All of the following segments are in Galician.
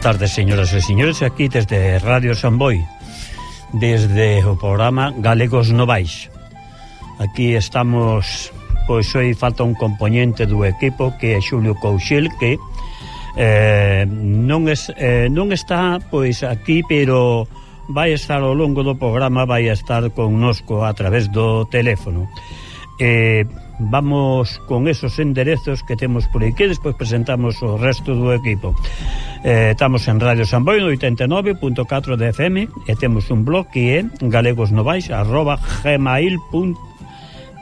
boas tardes, señoras e señores, aquí desde Radio Samboy, desde o programa Galegos Novais. Aquí estamos, pois hoy falta un componente do equipo que é Xulio Couchil, que eh, non, es, eh, non está pois aquí, pero vai estar ao longo do programa, vai estar connosco a través do teléfono. Eh, vamos con esos enderezos que temos por aquí, despois presentamos o resto do equipo. Eh, estamos en Radio Samboio 89.4 de FM e temos un blog que é galegosnovais arroba gmail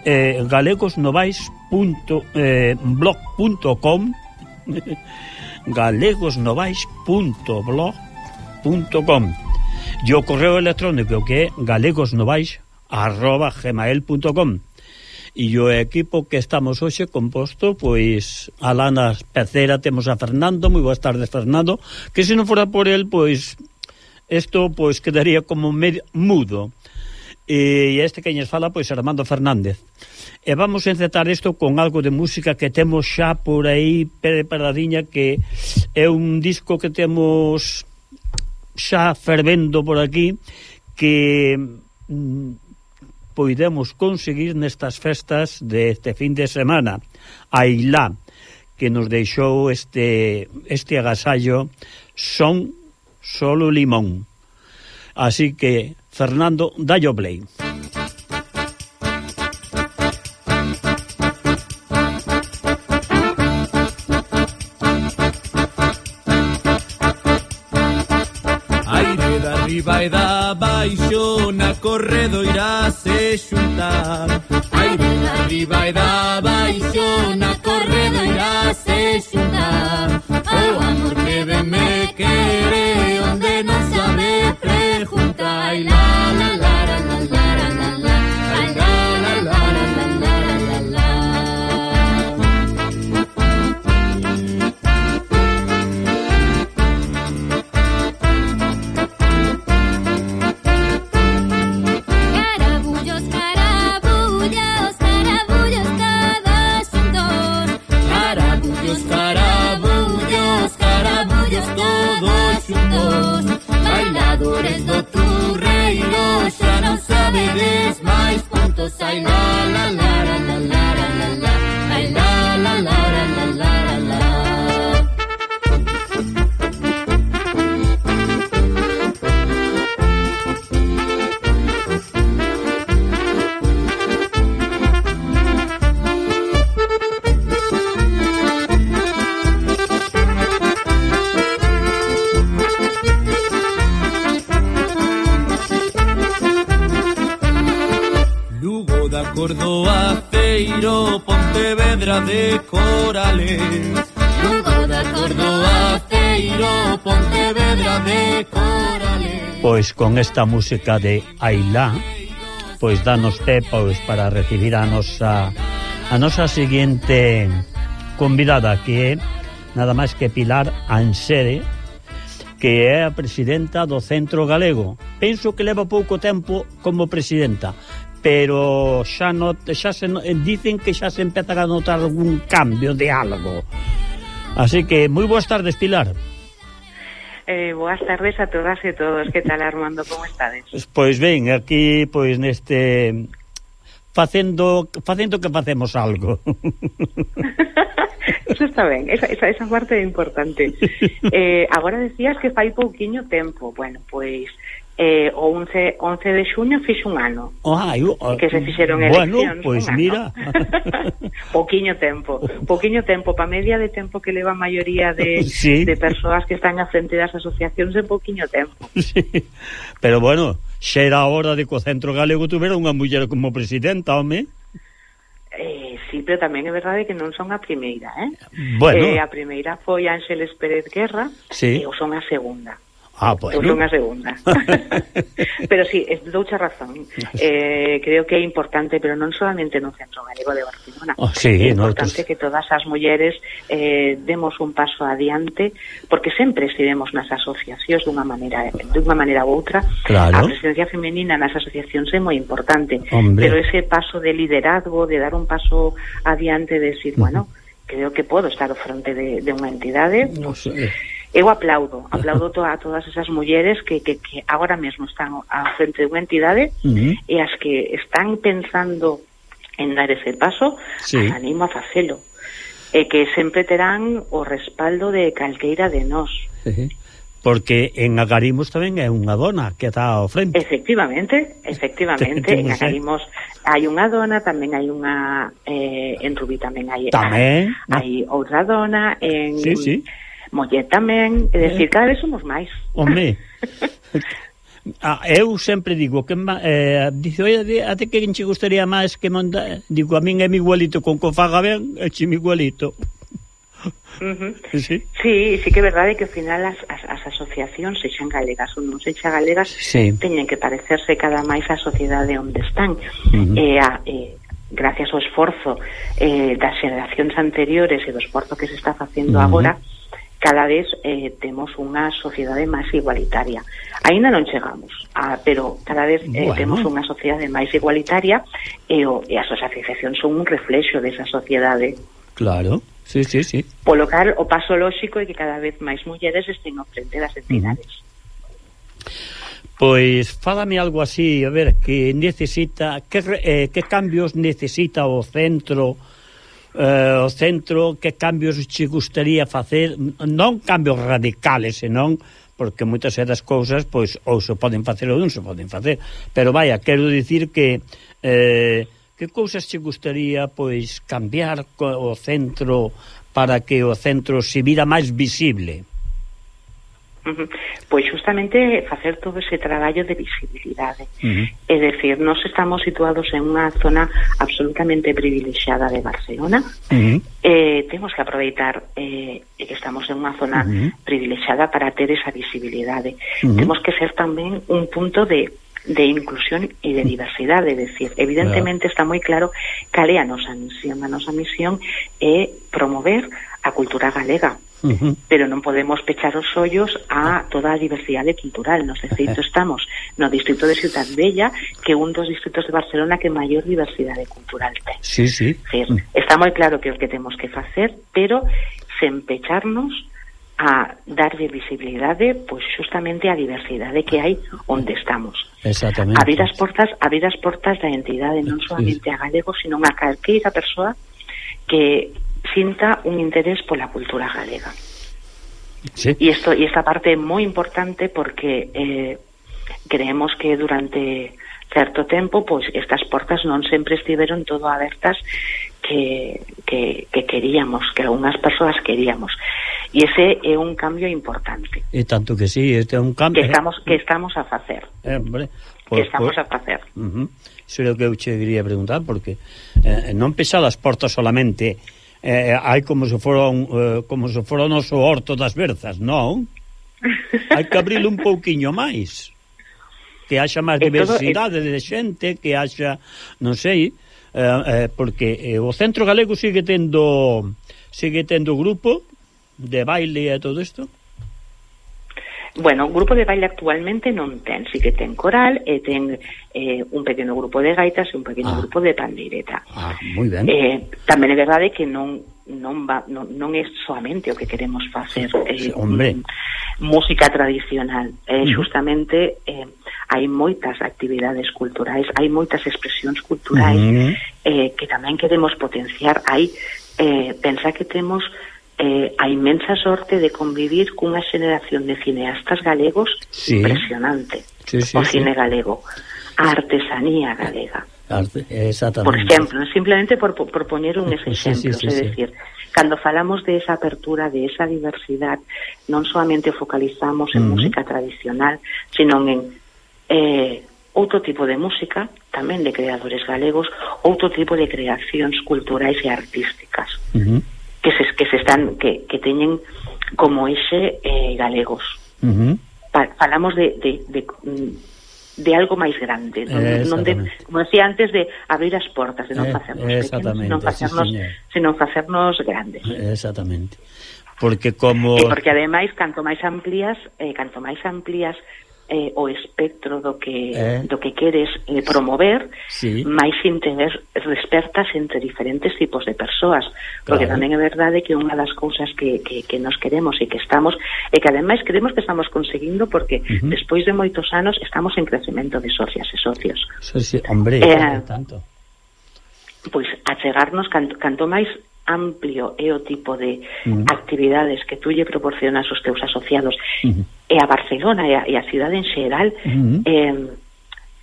eh, galegosnovais.blog.com eh, galegosnovais.blog.com e o correo electrónico que é galegosnovais arroba gmail.com E o equipo que estamos hoxe composto, pois, a Lana Pecera, temos a Fernando, moi boas tardes, Fernando, que se non fora por el, pois, isto, pois, quedaría como medio, mudo. E este que nos fala, pois, Armando Fernández. E vamos a encetar isto con algo de música que temos xa por aí preparadiña, que é un disco que temos xa fervendo por aquí, que mm, poidemos conseguir nestas festas deste este fin de semana. A Ilá, que nos deixou este, este agasallo, son solo limón. Así que, Fernando, dallo play. vai da baixo na corredoira se xuntar. Ai, ali vai da baixo na corredoira se xuntar. O amor que de me quere onde non sabe Despois do tu reino xa non sabedes máis puntos hai na la la. de Corales. Lugo da Córdoba, Feiro, Pontevedra de Corales. Pois con esta música de Ailá Pois danos tepos pois, para recibir a nosa a nosa seguinte convidada que é nada máis que Pilar Ansere que é a presidenta do Centro Galego. Penso que leva pouco tempo como presidenta, pero xa no, xa se, eh, dicen que xa se empeza a notar algún cambio de algo. Así que moi boas tardes, Pilar. Eh, boas tardes a todas e todos. Que tal, Armando? Como estades? Pois ben, aquí pois neste facendo facendo que facemos algo. Eso está ben, esa, esa, esa parte é importante. Eh, agora decías que fai pouquiño tempo. Bueno, pois eh, o 11, 11 de xuño fixe un ano oh, ah, eu, ah, que se fixeron eleccións bueno, pois pues mira poquiño tempo poquiño tempo, pa media de tempo que leva a maioría de, sí. de persoas que están a frente das asociacións en poquiño tempo sí. pero bueno xa era a hora de que o Centro Galego tuvera unha muller como presidenta, home Eh, sí, pero tamén é verdade que non son a primeira, eh? Bueno. Eh, a primeira foi Ángeles Pérez Guerra sí. e eu son a segunda. Ah, bueno. Eu unha segunda. pero sí, es doucha razón. Eh, creo que é importante, pero non solamente no Centro Galego de Barcelona. Oh, sí, é importante nosotros... que todas as mulleres eh, demos un paso adiante, porque sempre estivemos nas asociacións dunha maneira dunha maneira ou outra. Claro. A presencia femenina nas asociacións é moi importante, Hombre. pero ese paso de liderazgo, de dar un paso adiante, de decir, mm. bueno, creo que podo estar ao fronte de, de unha entidade, no pues, sé eu aplaudo, aplaudo to a todas esas mulleres que, que, que agora mesmo están á frente de unha entidade uh -huh. e as que están pensando en dar ese paso, sí. as animo a facelo e que sempre terán o respaldo de calqueira de nós. Uh -huh. Porque en Agarimos tamén é unha dona que está ao frente. Efectivamente, efectivamente, en Agarimos hai unha dona, tamén hai unha eh, en Rubí tamén hai, tamén, hai, hai outra dona en sí, sí Moller tamén, é eh? dicir, cada vez somos máis. Hombre, Ah, eu sempre digo que eh, dice, oye, até que enche gustaría máis que monta... Digo, a min é mi igualito con que faga ben, é mi igualito. Uh -huh. Sí, sí, sí que é verdade que ao final as, as, as asociacións sexan galegas ou non sexan galegas sí. teñen que parecerse cada máis á sociedade onde están uh -huh. e, a, e gracias ao esforzo eh, das xeracións anteriores e do esforzo que se está facendo uh -huh. agora cada vez eh, temos unha sociedade máis igualitaria. Aínda non chegamos, a, pero cada vez eh, bueno. temos unha sociedade máis igualitaria e, o, e as asociacións son un reflexo desa sociedade. Claro, sí, sí, sí. Polo cal, o paso lóxico é que cada vez máis mulleres estén ao frente das entidades. Pois fálame algo así, a ver, que necesita, que, eh, que cambios necesita o centro eh, o centro, que cambios che gustaría facer, non cambios radicales, senón porque moitas das cousas pois ou se poden facer ou non se poden facer, pero vaya, quero dicir que eh, que cousas che gustaría pois cambiar o centro para que o centro se vira máis visible. Pois justamente facer todo ese traballo de visibilidade ¿eh? uh -huh. É dicir, nós estamos situados en unha zona absolutamente privilexiada de Barcelona uh -huh. eh, Temos que aproveitar eh, que estamos en unha zona uh -huh. privilexiada para ter esa visibilidade ¿eh? uh -huh. Temos que ser tamén un punto de de inclusión e de diversidade, é decir, evidentemente está moi claro cal é a nosa misión, a nosa misión é promover a cultura galega, Uh -huh. Pero non podemos pechar os ollos a toda a diversidade cultural. Nos distrito estamos no distrito de Ciudad Bella, que é un dos distritos de Barcelona que maior diversidade cultural ten. Sí, sí. Decir, está moi claro que é o que temos que facer, pero sen pecharnos a darlle visibilidade pois justamente a diversidade que hai onde estamos. Exactamente. Abrir as portas, abrir as portas da entidade non solamente a galegos, sino a calqueira persoa que sinta un interés pola cultura galega. Sí. E isto e esta parte é moi importante porque eh, creemos que durante certo tempo pois estas portas non sempre estiveron todo abertas que, que, que queríamos, que algunhas persoas queríamos. E ese é un cambio importante. E tanto que sí, este é un cambio... Que ¿eh? estamos, que estamos a facer. Eh, hombre, pues, que estamos pues, a facer. Uh -huh. Iso é o que eu che quería preguntar, porque eh, non pesadas portas solamente Eh, eh, hai como se fora un, eh, como se fora o noso horto das berzas, non? Hai que abrilo un pouquiño máis. Que haxa máis entón, diversidade de xente, que haxa, non sei, eh, eh, porque eh, o Centro Galego sigue tendo sigue tendo grupo de baile e todo isto. Bueno, o grupo de baile actualmente non ten, si que ten coral e ten eh, un pequeno grupo de gaitas e un pequeno ah. grupo de pandeireta. Ah, moi ben. Eh, tamén é verdade que non non va non, non é soamente o que queremos facer eh, Hombre. Mm, música tradicional eh, justamente eh, hai moitas actividades culturais hai moitas expresións culturais mm. eh, que tamén queremos potenciar hai eh, pensa que temos eh, a inmensa sorte de convivir cunha xeneración de cineastas galegos sí. impresionante. Sí, sí, o cine sí. galego, a artesanía galega. Arte, exactamente. Por exemplo, simplemente por, por poñer un ese exemplo, sí, sí, sí, é cando falamos de esa apertura, de esa diversidad, non solamente focalizamos en uh -huh. música tradicional, sino en eh, outro tipo de música, tamén de creadores galegos, outro tipo de creacións culturais e artísticas. Uh -huh que se, que se están que, que teñen como exe eh, galegos. Uh -huh. pa, falamos de, de, de, de algo máis grande, non, non de, como decía antes de abrir as portas, de non eh, facernos pequenos, non facernos, sí, señor. senón facernos grandes. Exactamente. Porque como e porque ademais canto máis amplías, eh, canto máis amplías eh, o espectro do que eh. do que queres eh, promover, sí. máis sin despertas respertas entre diferentes tipos de persoas, porque claro. tamén é verdade que unha das cousas que, que, que nos queremos e que estamos, e que ademais creemos que estamos conseguindo porque uh -huh. despois de moitos anos estamos en crecemento de socias e socios. Sí, sí, hombre, eh, tanto. Pois achegarnos canto, canto máis amplio é o tipo de uh -huh. actividades que tú lle proporcionas aos teus asociados uh eh, -huh. e a Barcelona e a, e a cidade en xeral uh -huh. eh,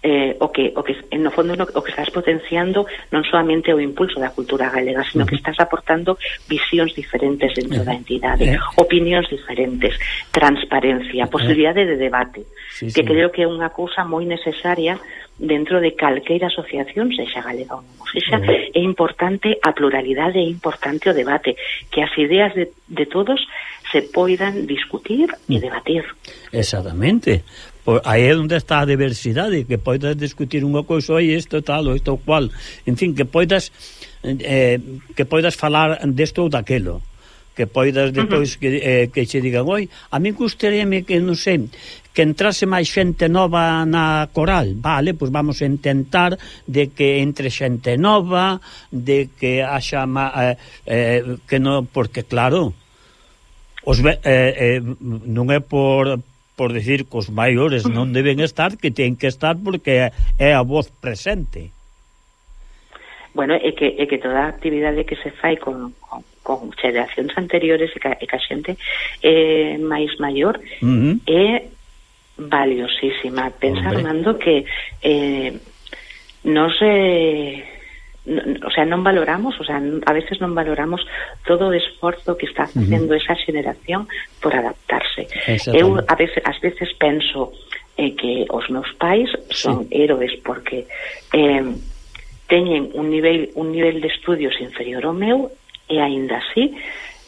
eh, o que o que no fondo no, o que estás potenciando non solamente o impulso da cultura galega, sino uh -huh. que estás aportando visións diferentes dentro uh -huh. da entidade, uh -huh. opinións diferentes, transparencia, posibilidade de debate, sí, que sí. creo que é unha cousa moi necesaria dentro de calqueira asociación, sexa galega ou non sexa, é importante a pluralidade, é importante o debate, que as ideas de, de todos se poidan discutir e debatir. Exactamente, Pois, aí é onde está a diversidade que poidas discutir unha cousa e isto tal, isto cual en fin, que poidas eh, que poidas falar desto ou daquelo. Que poidas depois uh -huh. que, eh, que che digan oi, a mí gustaríame que, non sei que entrase máis xente nova na coral, vale, pois vamos a intentar de que entre xente nova, de que haxa má, eh, eh, que non, porque claro os, eh, eh, non é por por decir cos maiores non deben estar, que ten que estar porque é a voz presente. Bueno, é que, é que toda a actividade que se fai con, con, con xeracións anteriores e que, e que a xente é máis maior uh -huh. é valiosísima. Pensa, Hombre. Armando, que eh, non se... Sé o sea, non valoramos, o sea, a veces non valoramos todo o esforzo que está facendo uh -huh. esa xeración por adaptarse. Eu a veces, as veces penso eh, que os meus pais son sí. héroes porque eh, teñen un nivel un nivel de estudios inferior ao meu e aínda así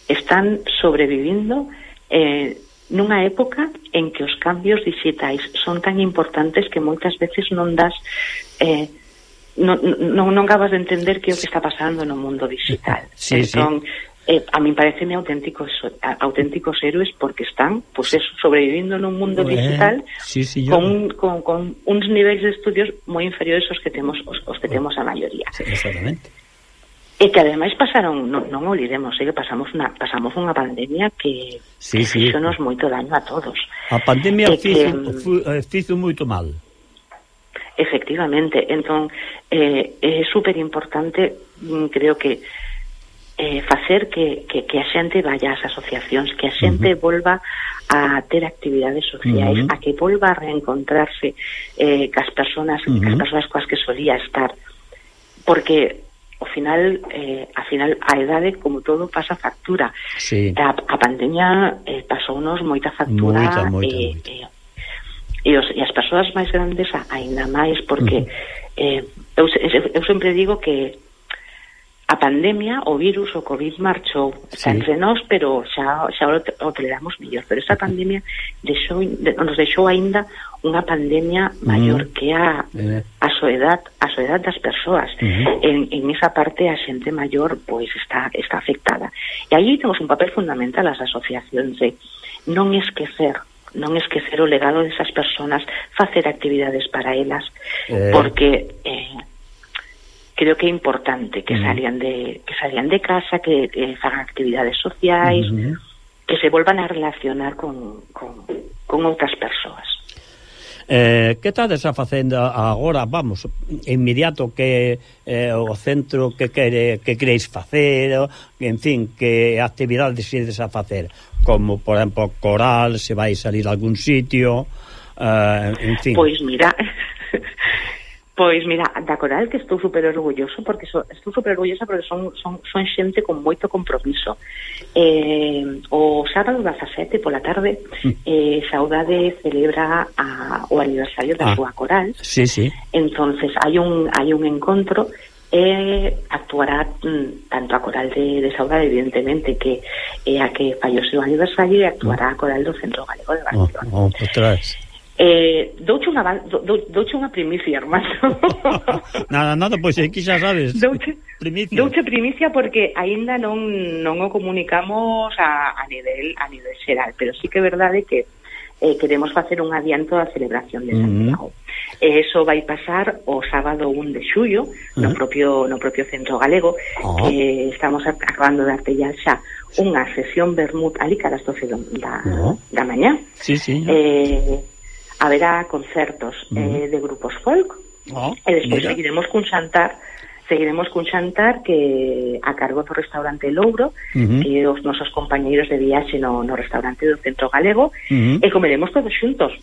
están sobrevivindo eh, nunha época en que os cambios digitais son tan importantes que moitas veces non das eh, non, non, non acabas de entender que é o que está pasando no mundo digital. Sí, entón, sí. Eh, a min pareceme auténticos auténticos héroes porque están pues eso, sobrevivindo nun mundo eh, digital sí, sí, yo... con, con, con uns niveis de estudios moi inferiores aos que temos os, os que temos a maioría. Sí, exactamente. E que ademais pasaron, non, non olvidemos, eh, que pasamos unha, pasamos unha pandemia que, sí, que sí. fixonos moito daño a todos. A pandemia e fixo, mm, que, eh, fixo moito mal. Efectivamente, entón eh, é super importante, mm, creo que eh, facer que, que, que a xente vaya ás asociacións, que a xente uh -huh. volva a ter actividades sociais, uh -huh. a que volva a reencontrarse eh, cas personas, uh -huh. cas persoas coas que solía estar, porque ao final, eh, a final a idade como todo pasa factura. Sí. A, a pandemia eh, pasou nos moita factura moita, moita, eh, moita. Eh, e, os, e as persoas máis grandes aínda máis porque uh -huh. eh, eu, eu sempre digo que a pandemia, o virus, o Covid marchou xa sí. entre nós, pero xa, xa o, o toleramos mellor, pero esta pandemia deixou, de, nos deixou aínda unha pandemia maior uh -huh. que a, a soedad a soedad das persoas uh -huh. en, en esa parte a xente maior pois está, está afectada e aí temos un papel fundamental as asociacións de non esquecer non esquecer o legado desas persoas, facer actividades para elas, eh... porque eh, creo que é importante que uh -huh. salían de que salían de casa, que eh, fagan actividades sociais, uh -huh. que se volvan a relacionar con, con, con outras persoas. Eh, que estades a facendo agora, vamos, inmediato que eh, o centro que quere, que queréis facer, en fin, que actividades ides a facer, como, por exemplo, coral, se vai salir a algún sitio, eh, en fin. Pois mira, Pois mira, da coral que estou super orgulloso porque so, estou super orgullosa porque son, son, son xente con moito compromiso. Eh, o sábado das 7 pola tarde mm. eh, Saudade celebra a, o aniversario da ah, súa coral. Sí, sí. Entonces hai un hai un encontro e eh, actuará mm, tanto a coral de, de Saudade evidentemente que é eh, a que fallou seu aniversario e actuará mm. a coral do Centro Galego de Barcelona. Oh, oh, Eh, douche unha dou, douche unha primicia, hermano. nada, nada, pois pues, aquí xa sabes. Douche primicia. Douche primicia porque aínda non non o comunicamos a, a nivel a nivel xeral, pero sí que é verdade que eh, queremos facer un adianto da celebración de Santiago. Uh -huh. E eso vai pasar o sábado 1 de xullo uh -huh. no propio no propio centro galego, oh. que estamos acabando de artellar xa unha sesión vermut ali cara as 12 da, uh -huh. da mañá. Sí, sí. Eh, haberá concertos uh -huh. eh, de grupos folk oh, e despois mira. seguiremos cun xantar seguiremos cun xantar que a cargo do restaurante Louro uh -huh. que os nosos compañeiros de viaxe no, no restaurante do Centro Galego uh -huh. e comeremos todos xuntos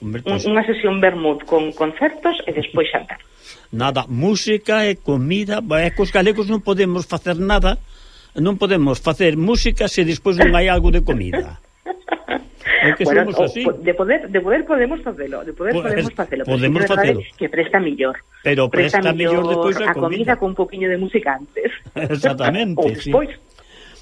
Hombre, pues... unha sesión vermut con concertos e despois xantar nada, música e comida e cos galegos non podemos facer nada non podemos facer música se despois non hai algo de comida É que bueno, somos así. De poder, de poder podemos facelo, de poder podemos facelo. Podemos facelo. Que presta millor. Pero presta, presta millor, millor despois a comida. comida con un poquinho de música antes. Exactamente, Ou despois.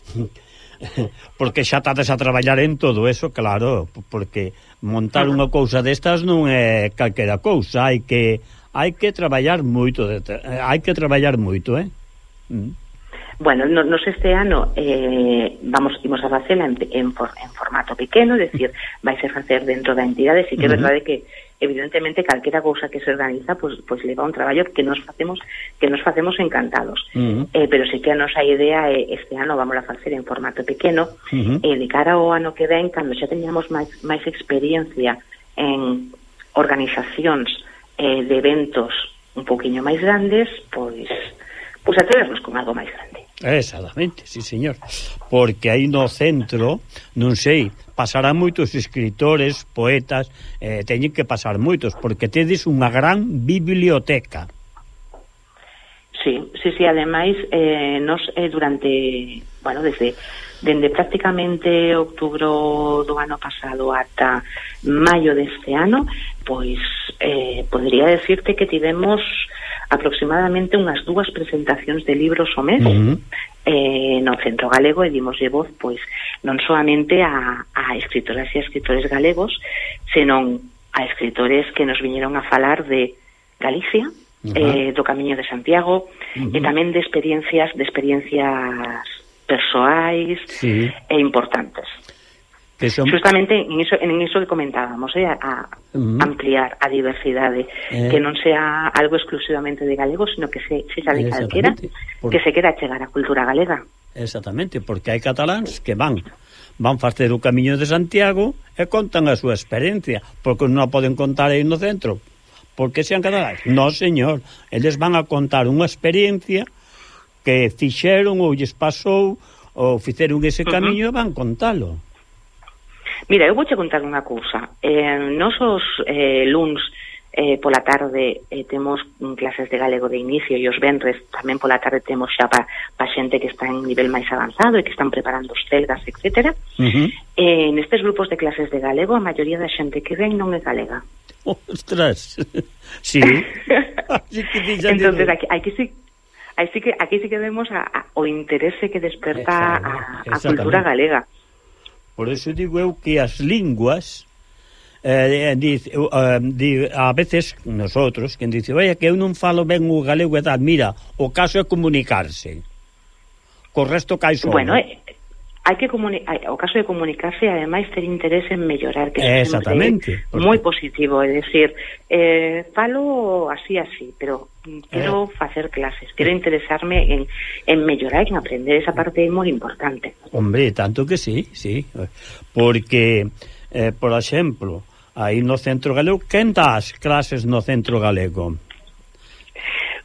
Sí. porque xa tades a traballar en todo eso, claro, porque montar unha cousa destas non é calquera cousa, hai que hai que traballar moito, de, hai que traballar moito, eh? Mm. Bueno, no, nos este ano eh, vamos imos a facela en, en, for, en formato pequeno, decir, vais a facer dentro da entidade, si que é uh -huh. verdade que evidentemente calquera cousa que se organiza pois, pois leva un traballo que nos facemos que nos facemos encantados uh -huh. eh, pero si que a nosa idea é este ano vamos a facer en formato pequeno uh -huh. e eh, de cara ao ano que ven cando xa teñamos máis, máis experiencia en organizacións eh, de eventos un poquinho máis grandes pois, pois atrevernos con algo máis grande Exactamente, sí, señor. Porque aí no centro, non sei, pasarán moitos escritores, poetas, eh, teñen que pasar moitos, porque tedes unha gran biblioteca. Sí, sí, sí, ademais, eh, nos eh, durante, bueno, desde dende prácticamente outubro do ano pasado ata maio deste ano, pois eh, podría decirte que tivemos aproximadamente unhas dúas presentacións de libros o mes uh -huh. eh, no Centro Galego e dimoslle voz pois non solamente a, a escritoras e a escritores galegos senón a escritores que nos viñeron a falar de Galicia, uh -huh. eh, do Camiño de Santiago uh -huh. e tamén de experiencias de experiencias persoais sí. e importantes que son... Justamente en iso, en iso que comentábamos, eh, a uh -huh. ampliar a diversidade, eh... que non sea algo exclusivamente de galego, sino que se, se xa de calquera, Por... que se queda chegar a cultura galega. Exactamente, porque hai cataláns que van van facer o camiño de Santiago e contan a súa experiencia, porque non a poden contar aí no centro. Porque sean cataláns? Non, señor. Eles van a contar unha experiencia que fixeron ou lles pasou ou fixeron ese camiño uh -huh. e van contalo. Mira, eu vouche contar unha cousa. Eh, nosos eh, luns eh, pola tarde eh, temos clases de galego de inicio e os venres tamén pola tarde temos xa pa, pa xente que está en nivel máis avanzado e que están preparando os celgas, etc. Uh -huh. eh, nestes grupos de clases de galego a maioría da xente que ven non é galega. Ostras, sí. Entonces, aquí, aquí sí Así que aquí sí que vemos a, a, o interese que desperta a, a cultura galega. Por eso digo eu que as linguas eh, eh, diz, eu, eh, di, a veces nosotros, quen dice, "Vaya que eu non falo ben o galego e tal, mira, o caso é comunicarse. Co resto cai só. Bueno, eh, hai que hai, o caso de comunicarse e ademais ter interés en mellorar, que exactamente, moi positivo, é decir, eh, falo así así, pero quero eh. facer clases, quero interesarme en, en mellorar, en aprender, esa parte é moi importante. Hombre, tanto que sí, sí, porque, eh, por exemplo, aí no Centro Galego, quen dá as clases no Centro Galego?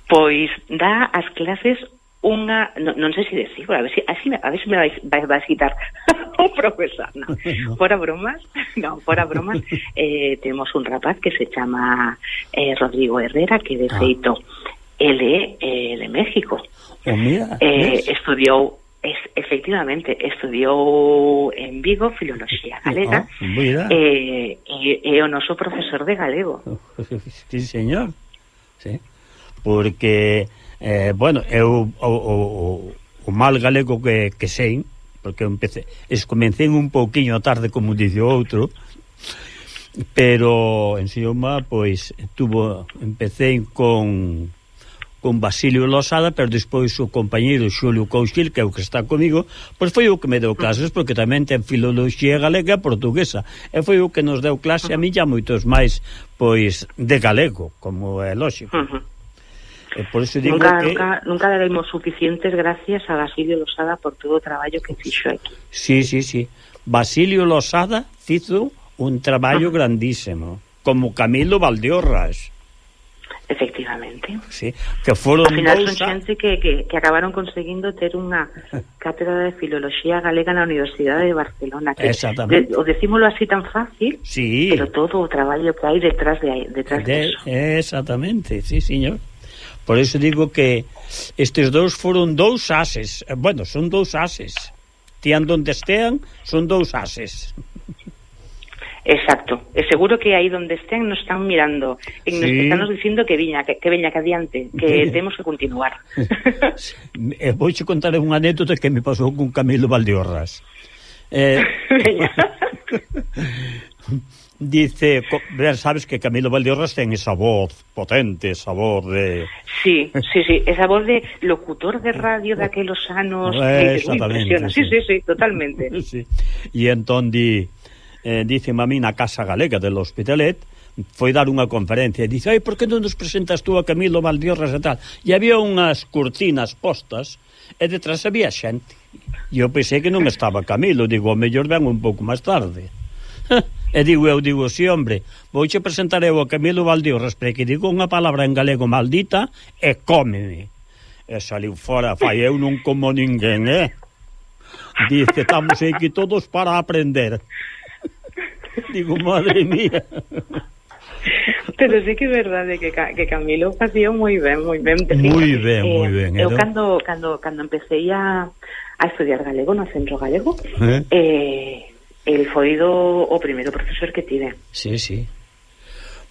Pois dá as clases unha, non, non sei se decir, a ver se si, a ver se me vais, vais, vais quitar o profesor, no. no. Fora bromas, no, fora bromas, eh, temos un rapaz que se chama eh, Rodrigo Herrera, que de ah. feito ele é eh, de México. Oh, mira, eh, estudiou es, efectivamente estudiou en Vigo filoloxía galega oh, eh, e, e o noso profesor de galego sí señor sí. porque Eh, bueno, eu o, o, o mal galego que, que sei, porque eu empecé, es, comencé un pouquiño tarde, como dice outro, pero en Sioma, pois, tuvo, empecé con con Basilio Losada, pero despois o compañeiro Xulio Couchil, que é o que está comigo, pois foi o que me deu clases, porque tamén ten filoloxía galega e portuguesa, e foi o que nos deu clase a mí já moitos máis, pois, de galego, como é lógico. Uh -huh. E por eso digo nunca, que... nunca, nunca daremos suficientes gracias a Basilio Losada por todo o traballo que fixo aquí. Sí, sí, sí. Basilio Losada fizo un traballo -huh. grandísimo, como Camilo Valdeorras. Efectivamente. Sí, que foron Al final son xente que, que, que acabaron conseguindo ter unha cátedra de filoloxía galega na Universidade de Barcelona. Que Exactamente. De, o decímolo así tan fácil, sí. pero todo o traballo que hai detrás de, detrás de, de eso. Exactamente, sí, señor. Por iso digo que estes dous foron dous ases. Eh, bueno, son dous ases. Tean donde estean, son dous ases. Exacto. E seguro que aí donde estean nos están mirando e nos sí. están nos dicindo que viña, que, que veña que adiante, que sí. temos que continuar. e vouche contar unha anécdota que me pasou con Camilo Valdeorras. Eh, dice, ben, sabes que Camilo Valdeorras ten esa voz potente, esa voz de... Sí, sí, sí, esa voz de locutor de radio de anos... Eh, exactamente. Sí, sí, sí, totalmente. Sí. E entón di, eh, dice mami na Casa Galega del Hospitalet, foi dar unha conferencia e dice, ai, por que non nos presentas tú a Camilo Valdiorras e tal? E había unhas cortinas postas e detrás había xente. E eu pensei que non estaba Camilo, digo, o mellor ven un pouco máis tarde. e digo eu, digo, si, sí, hombre, vouche presentar eu a Camilo Valdiorras para que digo unha palabra en galego maldita e cómeme. E saliu fora, fai eu non como ninguén, eh? Dice, estamos aquí todos para aprender. Digo, madre mía. Pero sí que é verdade que, que Camilo facía moi ben, moi ben. Moi ben, moi ben. Eu eh, ¿eh? cando, cando, cando empecé a, a estudiar galego no centro galego, eh? eh el foi do, o primeiro profesor que tive. Sí, sí.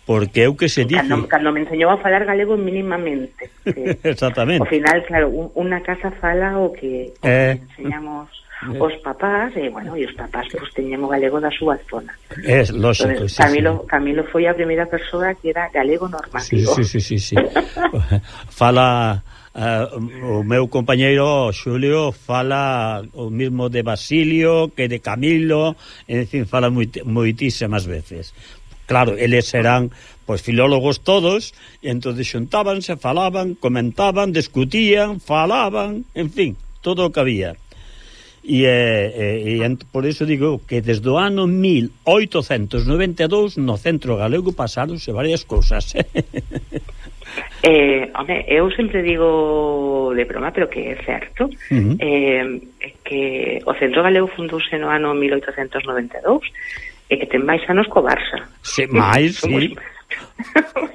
Porque é o que se dice... Cando, cando me enseñou a falar galego mínimamente. Exactamente. Ao final, claro, un, unha casa fala o que, o eh... que enseñamos eh. os papás, e, bueno, e os papás pues, teñen o galego da súa zona. Eh, é, lógico, Entonces, sí, Camilo, sí. Camilo foi a primeira persoa que era galego normativo. Sí, sí, sí, sí, sí. fala Uh, o meu compañeiro Xulio fala o mismo de Basilio que de Camilo, en fin, fala moit, moitísimas veces. Claro, eles serán pois filólogos todos, e entonces xuntábanse, falaban, comentaban, discutían, falaban, en fin, todo o que había. E, e, e por iso digo que desde o ano 1892 no centro galego pasaronse varias cousas. eh, home, eu sempre digo de broma, pero que é certo, uh -huh. eh, que o centro galego fundouse no ano 1892 e que ten máis anos co Barça. Se máis, sí. Somos,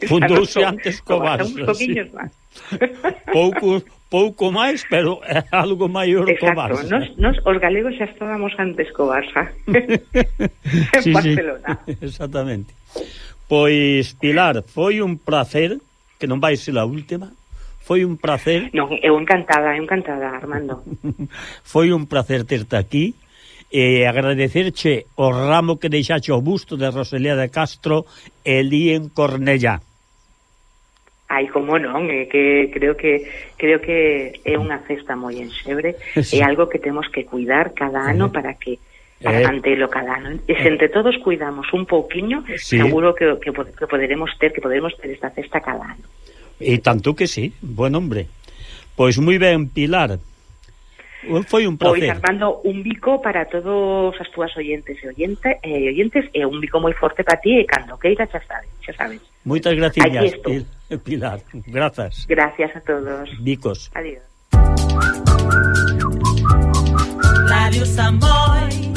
Fundouse antes co Barça. Sí. Más. pouco, pouco máis, pero é algo maior Exacto. co Barça. Nos, nos, os galegos xa estábamos antes co Barça. en sí, Barcelona. Sí, exactamente. Pois, Pilar, foi un placer, que non vai ser a última, foi un placer... Non, eu encantada, eu encantada, Armando. foi un placer terte aquí e agradecerche o ramo que deixaxe o busto de Rosalía de Castro elí en Cornellá. Ai, como non, é que creo que creo que é unha festa moi enxebre, sí. é algo que temos que cuidar cada ano eh. para que eh. para eh, mantelo cada ano. E se entre todos cuidamos un pouquiño, sí. seguro que, que, que poderemos ter, que poderemos ter esta festa cada ano. E tanto que sí, buen hombre. Pois moi ben, Pilar, Foi un pois placer. Pois, Armando, un bico para todos as túas oyentes e oyente, eh, oyentes e un bico moi forte para ti e cando queira xa sabes, xa sabes. Moitas gracias, Pilar. Grazas. Gracias a todos. Bicos. Adiós. Radio Samboy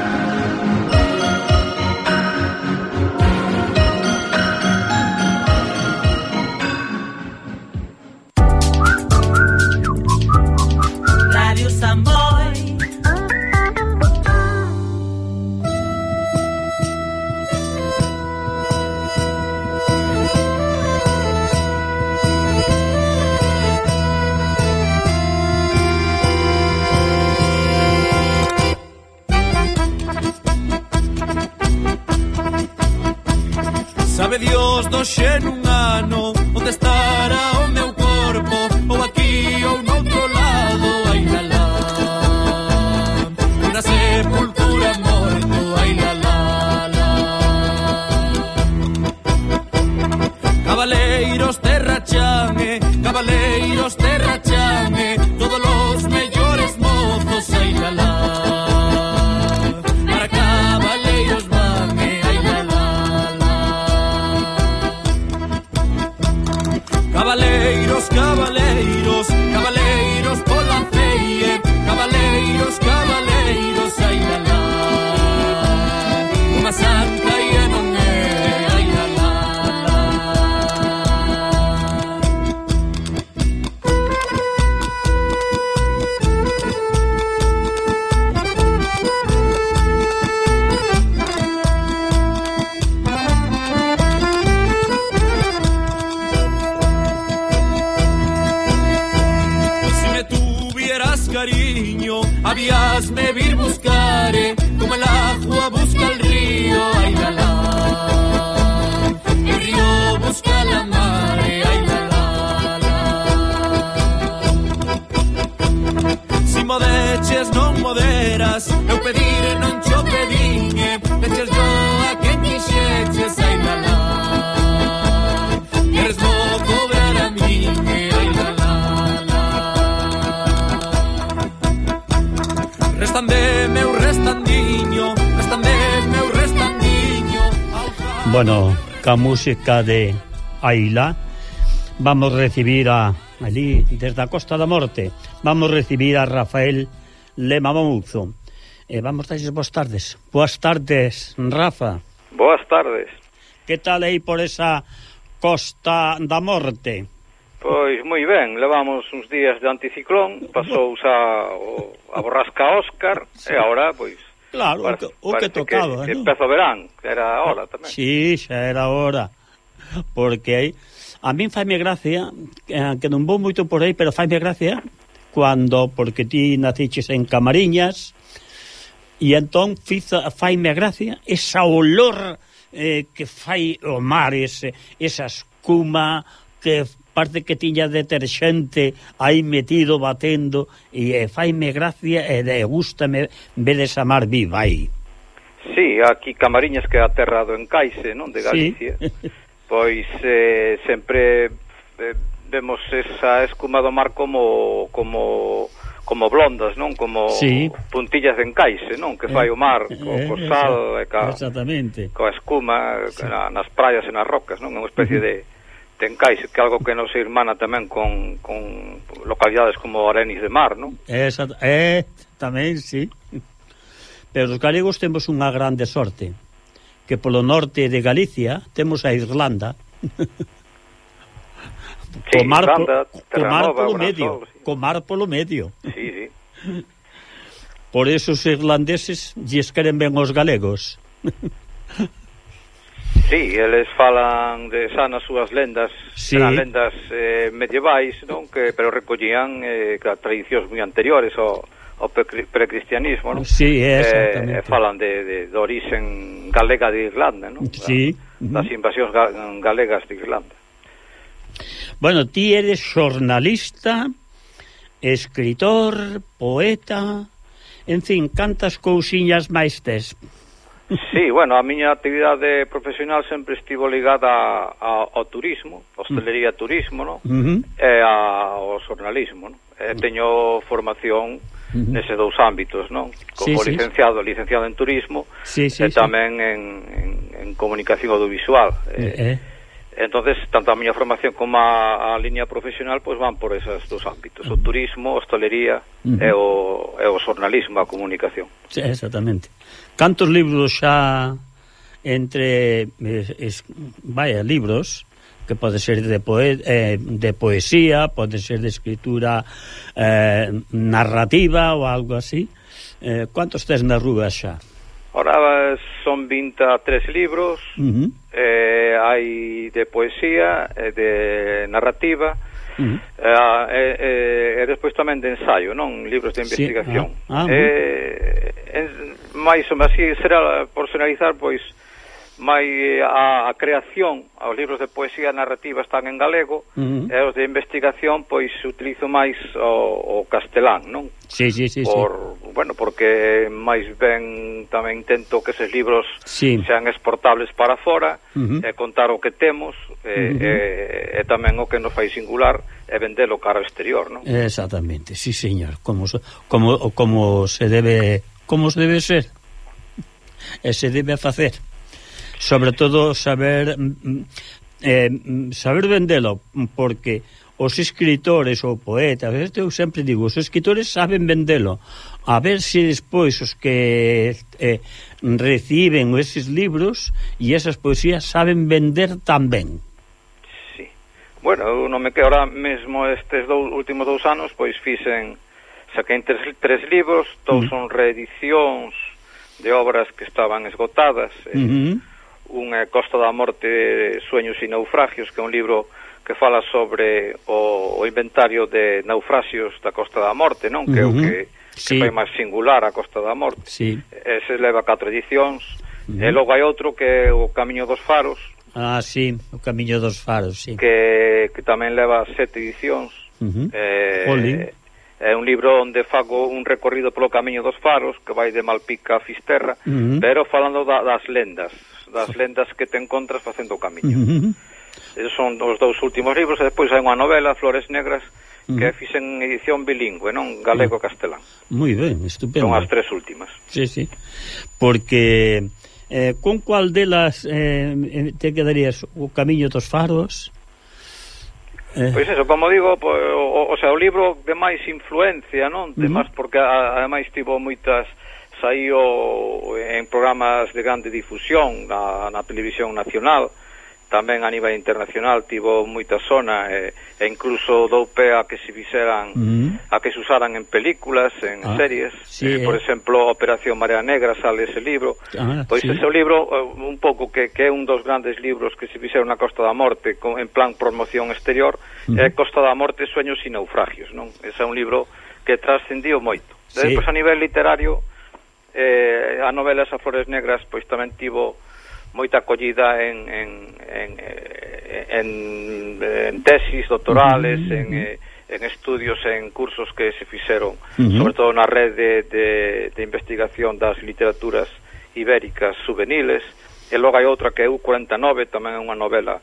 música de Aila vamos recibir a ali desde a Costa da Morte vamos recibir a Rafael Lema Mouzo e eh, vamos darles boas tardes. Boas tardes Rafa. Boas tardes. Que tal aí por esa Costa da Morte? Pois moi ben, levamos uns días de anticiclón, pasou xa a borrasca Óscar sí. e agora pois Claro, o que, o que tocaba, que, ¿no? Empezou verán, era hora tamén. Sí, xa era hora. Porque aí a min faime gracia, eh, que non vou moito por aí, pero faime gracia cuando porque ti naciches en Camariñas e entón fiza, faime gracia esa olor eh, que fai o mar, ese, esa escuma que parte que tiña deterxente aí metido batendo e, eh, faime gracia e de gustame ver esa mar viva aí. Sí, aquí Camariñas que é a terra do encaixe, non, de Galicia. Sí. pois eh, sempre eh, vemos esa escuma do mar como como como blondas, non? Como sí. puntillas de encaixe, non? Que fai o mar eh, co, eh, co sal e ca, Exactamente. coa escuma sí. na, nas praias e nas rocas, non? É unha especie uh -huh. de ten caixa, que algo que nos irmana tamén con, con localidades como Arenis de Mar, non? Esa, eh, tamén, sí. Pero os galegos temos unha grande sorte, que polo norte de Galicia temos a Irlanda. Sí, co mar, Irlanda, co mar polo medio, sol, sí. co mar polo medio. Sí, sí. Por eso os irlandeses lles queren ben os galegos. Sí, eles falan de xa nas súas lendas, sí. eran lendas eh, medievais, non? Que, pero recollían eh, tradicións moi anteriores ao, ao precristianismo, non? Sí, exactamente. Eh, falan de, de, de orixen galega de Irlanda, non? Sí. Das invasións ga galegas de Irlanda. Bueno, ti eres xornalista, escritor, poeta, en fin, cantas cousiñas máis tes. Sí, bueno, a miña actividade profesional sempre estivo ligada a, a, ao turismo, hostelería turismo, no? Uh -huh. e a, ao xornalismo, no? E teño formación uh -huh. neses dous ámbitos, non? Como sí, licenciado, sí. licenciado en turismo sí, sí, e tamén sí. en, en, en comunicación audiovisual. Eh, eh. Entonces, tanto a miña formación como a, a liña profesional pois pues, van por esos dos ámbitos, o turismo, a hostelería uh -huh. e o e o xornalismo, a comunicación. Sí, exactamente. Cantos libros xa entre es, vaya libros que pode ser de, poe, eh, de poesía, pode ser de escritura eh, narrativa ou algo así. Eh, cantos tes na rúa xa? Ora son 23 libros, uh -huh. eh, hai de poesía, eh, de narrativa, Uh -huh. Eh, e, eh, e, eh, e despois tamén de ensaio, non? Libros de investigación. Sí. Ah, ah, eh, en, máis ou menos, así será por finalizar, pois, mai eh, a, a creación, os libros de poesía narrativa están en galego, uh -huh. e os de investigación, pois, utilizo máis o, o castelán, non? Sí, sí, sí, Por, sí. Bueno, porque máis ben tamén intento que eses libros sí. sean exportables para fora, uh -huh. e contar o que temos, e, uh -huh. e, e tamén o que nos fai singular, e vendelo cara ao exterior, non? Exactamente, sí, señor, como, como, como se debe como se debe ser, e se debe facer sobre todo saber mm, mm, eh, mm, saber vendelo porque os escritores ou poetas, isto eu sempre digo, os escritores saben vendelo. A ver se despois os que eh, reciben eses libros e esas poesías saben vender tamén. Sí. Bueno, eu non me que ahora mesmo estes dous, últimos dous anos, pois fixen, saquén tres, tres libros, todos uh -huh. son reedicións de obras que estaban esgotadas. Eh, uh -huh unha Costa da Morte, Sueños e Naufragios, que é un libro que fala sobre o, o inventario de naufragios da Costa da Morte, non? Que é o que, sí. que fai máis singular a Costa da Morte. Sí. Ese leva catro edicións. Uh -huh. E logo hai outro que é o Camiño dos Faros. Ah, sí, o Camiño dos Faros, sí. Que, que tamén leva sete edicións. Uh -huh. eh, É un libro onde fago un recorrido polo Camiño dos Faros, que vai de Malpica a Fisterra, uh -huh. pero falando da, das lendas, das lendas que te encontras facendo o camiño. Uh -huh. Esos son os dous últimos libros e despois hai unha novela, Flores Negras, uh -huh. que fixen edición bilingüe, non? Galego-castelán. Moi ben, estupendo. Son as tres últimas. Sí, sí. Porque... Eh, con cual delas eh, te quedarías o camiño dos faros? Eh. Pois eso, como digo, po, o, o, o, sea, o libro de máis influencia, non? De uh -huh. máis porque ademais tivo moitas saío en programas de grande difusión na, na televisión nacional, tamén a nivel internacional tivo moita zona e, e incluso dou pé a que se fixeran mm. a que se usaran en películas, en ah, series, sí, eh, eh, por exemplo, Operación Marea Negra sale ese libro. Ah, pois sí. ese libro eh, un pouco que, que é un dos grandes libros que se fixeron na Costa da Morte con, en plan promoción exterior, mm. é Costa da Morte, Sueños e Naufragios, non? Ese é un libro que trascendiu moito. Sí. Despois a nivel literario eh, a novela As Flores Negras pois tamén tivo moita acollida en, en, en, eh, en, en tesis doctorales, uh -huh. en, eh, en estudios, en cursos que se fixeron, uh sobre todo na red de, de, de investigación das literaturas ibéricas juveniles, e logo hai outra que é U49, tamén é unha novela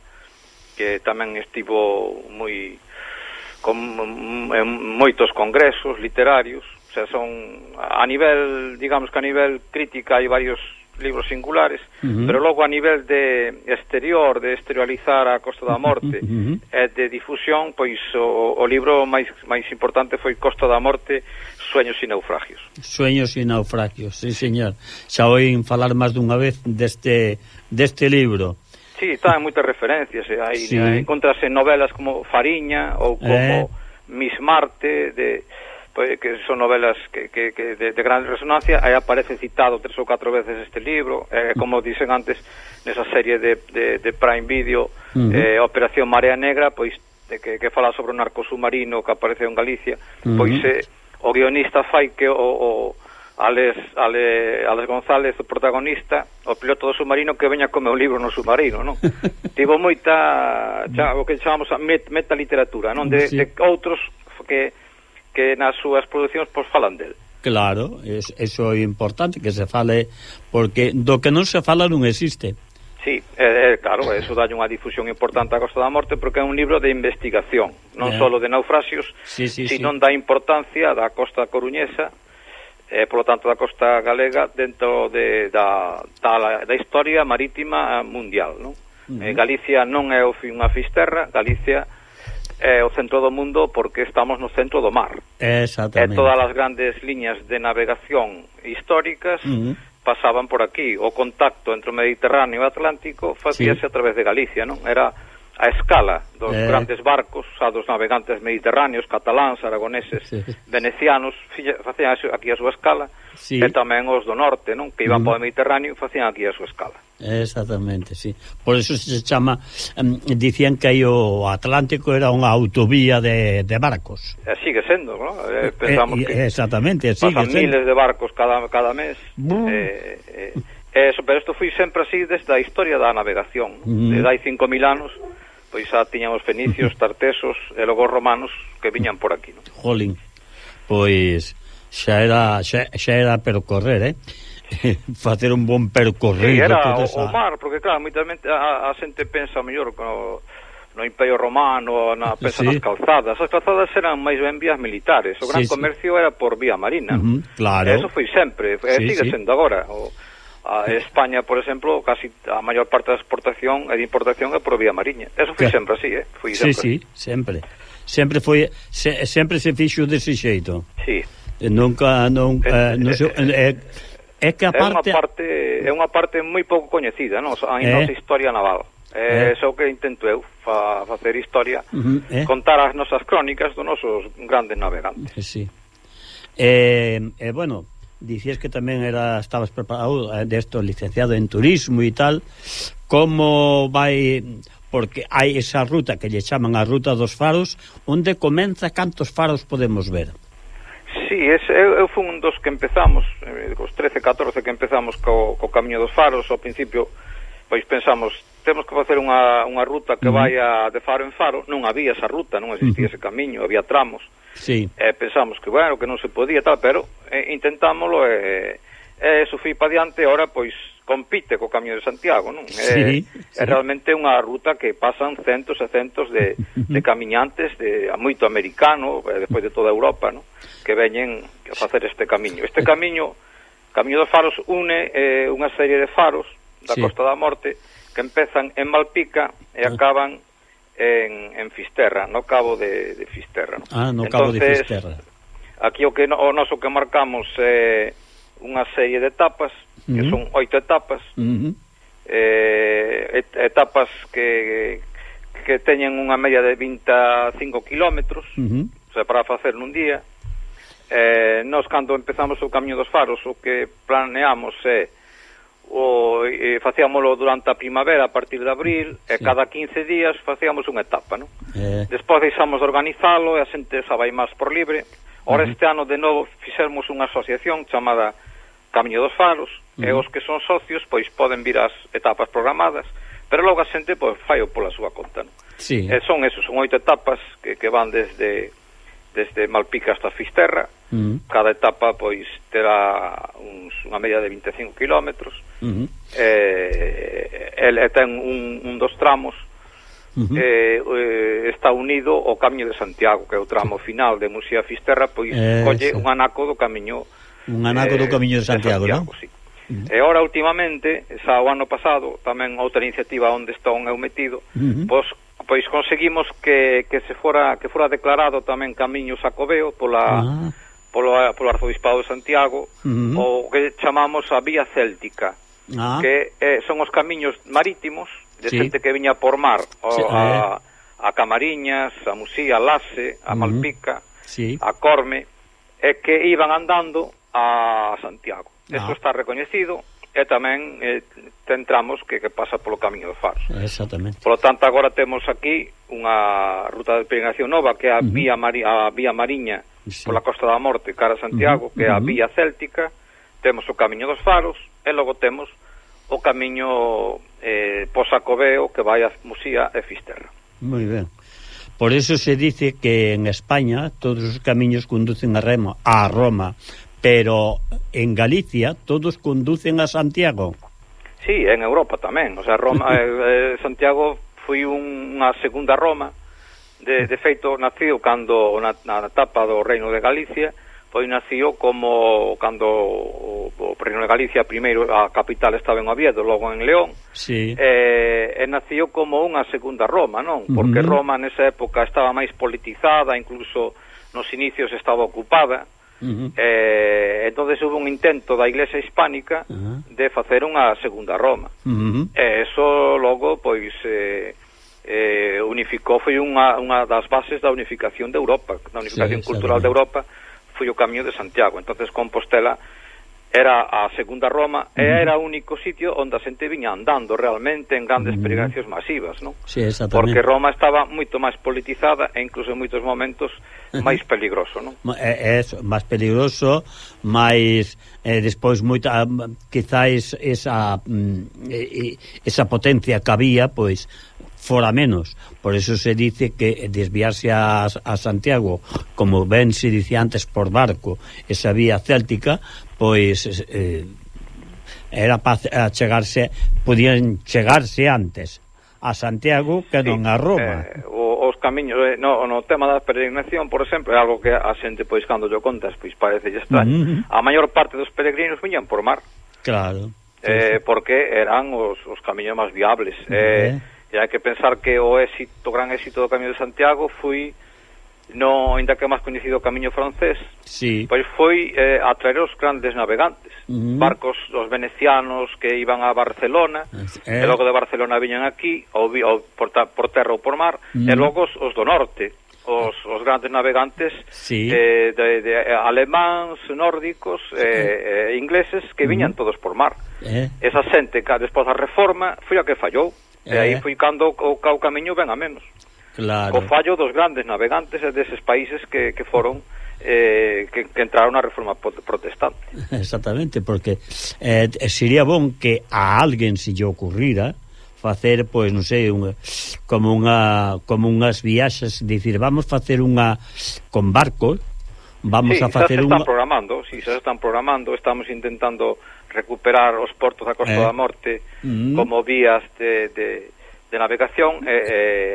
que tamén estivo moi con en moitos congresos literarios. O sea, son a nivel, digamos que a nivel crítica hai varios libros singulares, uh -huh. pero logo a nivel de exterior, de exteriorizar a Costa da Morte, uh -huh. e de difusión, pois o, o libro máis máis importante foi Costa da Morte, Sueños e naufragios. Sueños e naufragios, sí, señor. Xa oín falar máis dunha vez deste deste libro. Sí, está en moitas referencias, hai sí. encontrase novelas como Fariña ou como eh. Miss Marte de pois, que son novelas que, que, que de, de gran resonancia, aí aparece citado tres ou catro veces este libro, eh, como dicen antes, nesa serie de, de, de Prime Video, uh -huh. eh, Operación Marea Negra, pois de que, que fala sobre un narco submarino que aparece en Galicia, uh -huh. pois eh, o guionista fai que o, o Alex, Ale, Alex González, o protagonista, o piloto do submarino que veña come o libro no submarino, non? Tivo moita, xa, o que chamamos a met, meta literatura, non? De, sí. de outros que que nas súas producións pois falan del. Claro, es, eso é importante que se fale porque do que non se fala non existe. Sí, eh, eh claro, eso dá unha difusión importante a Costa da Morte porque é un libro de investigación, non eh. só de naufrasios, sí, sí, sino sí. da importancia da costa coruñesa eh, polo tanto da costa galega dentro de, da, da, da historia marítima mundial, non? Uh -huh. eh, Galicia non é unha fisterra, Galicia é o centro do mundo porque estamos no centro do mar. Eh, Exactamente. E todas as grandes liñas de navegación históricas uh -huh. pasaban por aquí. O contacto entre o Mediterráneo e o Atlántico facíase sí. a través de Galicia, non? Era a escala dos eh... grandes barcos, a dos navegantes mediterráneos, cataláns, aragoneses, sí. venecianos, facían aquí a súa escala, sí. e tamén os do norte, non? Que iban uh -huh. para o Mediterráneo, facían aquí a súa escala. Exactamente, sí. Por eso se chama, um, dicían que aí o Atlántico era unha autovía de, de barcos. E sigue sendo, non? Eh, eh, pensamos eh, que exactamente, sigue pasan sendo. miles de barcos cada, cada mes. Uh. Eh, eh, eso, pero isto foi sempre así desde a historia da navegación. Mm. Desde hai 5.000 anos pois xa tiñamos fenicios, tartesos e logo romanos que viñan por aquí, non? Jolín. Pois xa era xa, xa era percorrer, eh? facer un bon percorrido sí, era esa... o mar, porque claro, moita a, a xente pensa mellor no, no Imperio Romano, na pensa sí. nas calzadas. As calzadas eran máis ben vías militares, o gran sí, comercio sí. era por vía marina. Uh -huh, claro. E eso foi sempre, e sí, sigue sí. sendo agora. O, A España, por exemplo, casi a maior parte da exportación e de importación é por vía mariña. Eso foi claro. sempre así, eh? Foi sempre. Sí, sí, sempre. Sempre foi se, sempre se fixo dese xeito. Sí. E nunca non eh, eh non se, eh, eh, é que a parte é unha parte é unha parte moi pouco coñecida, non? A eh, nosa historia naval. Eh, é eh, iso que intento eu fa, facer historia, uh -huh, eh. contar as nosas crónicas dos nosos grandes navegantes. Sí. Eh, eh, bueno, dicías que tamén era estabas preparado eh, desto de licenciado en turismo e tal. Como vai porque hai esa ruta que lle chaman a ruta dos faros onde comeza cantos faros podemos ver? Sí, ese, eu, eu fui un dos que empezamos eh, os 13, 14 que empezamos co, co Camiño dos Faros ao principio pois pensamos, temos que facer unha, unha ruta que vai de faro en faro, non había esa ruta, non existía ese camiño, había tramos, sí. e pensamos que, bueno, que non se podía tal, pero eh, intentámolo e... Eh, e iso foi para diante, ora pois compite co Camiño de Santiago, non? Sí, é, sí. é realmente unha ruta que pasan centos e centos de, de camiñantes de a moito americano, e despois de toda Europa, non? Que veñen a facer este camiño. Este camiño, Camiño dos Faros une eh, unha serie de faros da sí. Costa da Morte que empezan en Malpica e ah. acaban en, en Fisterra, no cabo de, de Fisterra. No? Ah, no Entonces, cabo de Fisterra. Aquí o que no, o noso que marcamos é eh, unha serie de etapas, uh -huh. que son oito etapas. Uh -huh. Eh, et, etapas que que teñen unha media de 25 kilómetros, uh -huh. o sea, para facer nun día. Eh, nos cando empezamos o camiño dos faros, o que planeamos é eh, o, eh, facíamolo durante a primavera a partir de abril sí. e cada 15 días facíamos unha etapa non? Eh... despois deixamos de organizalo e a xente xa vai máis por libre ora uh -huh. este ano de novo fixermos unha asociación chamada Camiño dos Faros uh -huh. e os que son socios pois poden vir as etapas programadas pero logo a xente pois, fai pola súa conta non? Sí. e son esos, son oito etapas que, que van desde desde Malpica hasta Fisterra uh -huh. cada etapa pois terá uns, unha media de 25 kilómetros Uh -huh. eh, el, ten un, un dos tramos Uh eh, -huh. eh, está unido ao Camiño de Santiago, que é o tramo final de Muxía Fisterra, pois eh, colle sí. un anaco do camiño un anaco eh, do camiño de Santiago, de Santiago ¿no? sí. Uh -huh. E ora últimamente, xa o ano pasado, tamén outra iniciativa onde está un eu metido, uh -huh. pois pois conseguimos que, que se fora que fora declarado tamén Camiño Sacobeo pola ah. polo polo arzobispado de Santiago, uh -huh. o que chamamos a vía céltica ah. que eh, son os camiños marítimos de sí. xente que viña por mar o, sí, a, a Camariñas, a Musía, a Lase, a Malpica, sí. a Corme, e que iban andando a Santiago. Eso ah. está recoñecido e tamén eh, ten tramos que, que pasa polo camiño de Faro. Exactamente. Por lo tanto, agora temos aquí unha ruta de peregrinación nova que é a, uh vía, Mari a vía Mariña sí. pola Costa da Morte cara a Santiago, uh que é a vía céltica, temos o camiño dos faros, e logo temos o camiño eh, posacobeo que vai a Musía e Fisterra. Moi ben. Por eso se dice que en España todos os camiños conducen a Roma, a Roma, pero en Galicia todos conducen a Santiago. Sí, en Europa tamén, o sea, Roma eh, eh, Santiago foi unha segunda Roma. De, de feito, nacido cando na, na etapa do Reino de Galicia, pois naciu como cando o Reino de Galicia primeiro a capital estaba en Oviedo, logo en León. Sí. Eh, e naciu como unha segunda Roma, non? Porque uh -huh. Roma nesa época estaba máis politizada, incluso nos inicios estaba ocupada. Uh -huh. eh, entonces hubo un intento da Iglesia Hispánica uh -huh. de facer unha segunda Roma. Uh -huh. E eso logo pois eh, eh, unificou foi unha, unha das bases da unificación de Europa, da unificación sí, cultural de Europa foi o camiño de Santiago. entonces Compostela era a segunda Roma e era o único sitio onde a xente viña andando realmente en grandes mm. peregrinacións masivas, non? Sí, Porque Roma estaba moito máis politizada e incluso en moitos momentos máis peligroso, non? É, é eh, eh, máis peligroso, máis eh, despois moita ah, quizáis esa mm, esa potencia que había, pois fora menos. Por eso se dice que desviarse a, a Santiago, como ben se dicía antes por barco, esa vía céltica, pois eh, era para chegarse, podían chegarse antes a Santiago que non a Roma. Eh, os camiños, eh, no, no tema da peregrinación, por exemplo, é algo que a xente pois cando yo contas, pois parece extraño. Uh. A maior parte dos peregrinos viñan por mar. Claro. Eh, sí, porque eran os, os camiños máis viables. Eh. Eh, E hai que pensar que o éxito, o gran éxito do Camiño de Santiago foi no, ainda que máis coñecido o Camiño francés, sí. pois foi eh, atraer os grandes navegantes, uh -huh. barcos os venecianos que iban a Barcelona, eh. e logo de Barcelona viñan aquí, ou, ou por, ta, por terra ou por mar, uh -huh. e logo os, os do norte, os, os grandes navegantes sí. eh, de, de, de eh, alemáns, nórdicos, sí. eh, eh, ingleses que viñan uh -huh. todos por mar. Eh. Esa xente que despois da reforma foi a que fallou. E aí eh. foi cando o, o camiño ben a menos. Claro. O fallo dos grandes navegantes e deses países que, que foron eh, que, que entraron na reforma protestante. Exactamente, porque eh, sería bon que a alguén se lle ocurrira facer, pois, non sei, unha, como unha como unhas viaxes, dicir, vamos facer unha con barco, vamos sí, a facer unha... Sí, están programando, sí, xa están programando, estamos intentando recuperar os portos da Costa eh. da Morte mm. como vías de, de, de navegación e,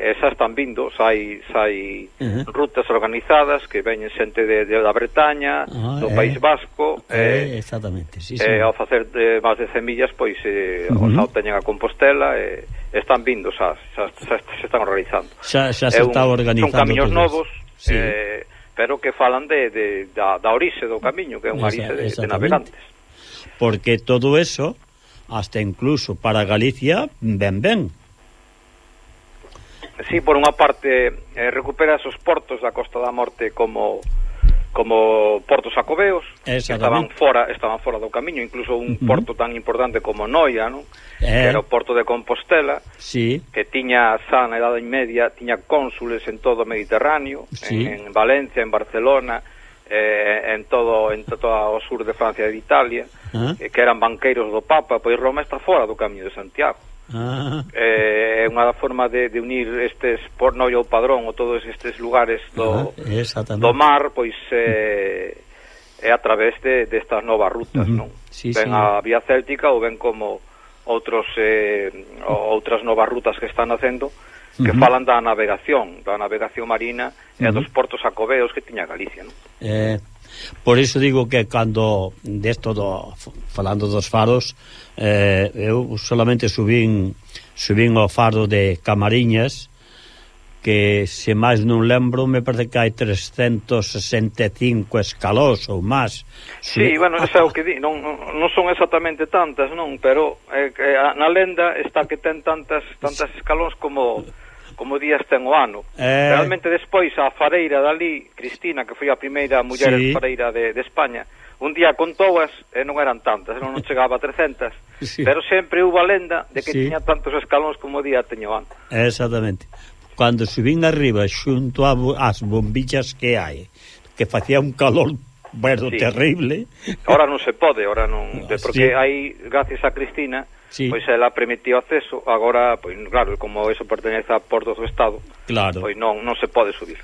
e, e xa están vindo, sai, sai uh -huh. rutas organizadas que veñen xente de, de da Bretaña, ah, do eh. País Vasco, eh, eh, exactamente, sí, sí. Eh, ao facer de, máis de 100 millas pois eh, uh -huh. xa teñen a Compostela e eh, están vindo, xa, xa, xa, se están organizando. Xa, xa se é está organizando. Son camiños novos, sí. eh, pero que falan de, de da, da orixe do camiño, que é unha orixe de, de navegantes porque todo eso, hasta incluso para Galicia, ben ben. Sí, por unha parte, eh, recuperas os portos da Costa da Morte como como portos acobeos que estaban fora, estaban fora do camiño, incluso un uh -huh. porto tan importante como Noia, non? Eh... Que era o porto de Compostela, sí. que tiña xa na Edade Media, tiña cónsules en todo o Mediterráneo, sí. en, en Valencia, en Barcelona, eh, en todo en todo o sur de Francia e de Italia, ah. eh, que eran banqueiros do Papa, pois Roma está fora do Camiño de Santiago. Ah. É eh, unha forma de, de unir estes por noio o padrón ou todos estes lugares do, ah, do mar, pois eh, é a través de destas de novas rutas, uh -huh. non? Sí, ven sí. a vía céltica ou ben como outros eh, outras novas rutas que están nacendo que uh -huh. falan da navegación, da navegación marina uh -huh. e dos portos acobeos que tiña Galicia, non? Eh, por iso digo que cando desto do falando dos faros, eh, eu solamente subín subín ao faro de Camariñas que se máis non lembro me parece que hai 365 escalós ou máis si, sí, bueno, esa é o que di non, non son exactamente tantas, non pero eh, na lenda está que ten tantas tantas escalóns como como días ten o ano. Eh... Realmente despois a fareira dali, Cristina, que foi a primeira muller sí. fareira de, de España, un día contouas e non eran tantas, non, non chegaba a 300, sí. pero sempre houve a lenda de que sí. tiña tantos escalóns como día teño ano. Exactamente. Cando subín arriba xunto ás bombillas que hai, que facía un calor Bueno, sí. terrible. Ahora non se pode, ahora non, no, porque sí. hai gracias a Cristina, sí. pois ela permitiu acceso, agora pois claro, como eso pertenece a portos do estado, claro. pois non non se pode subir.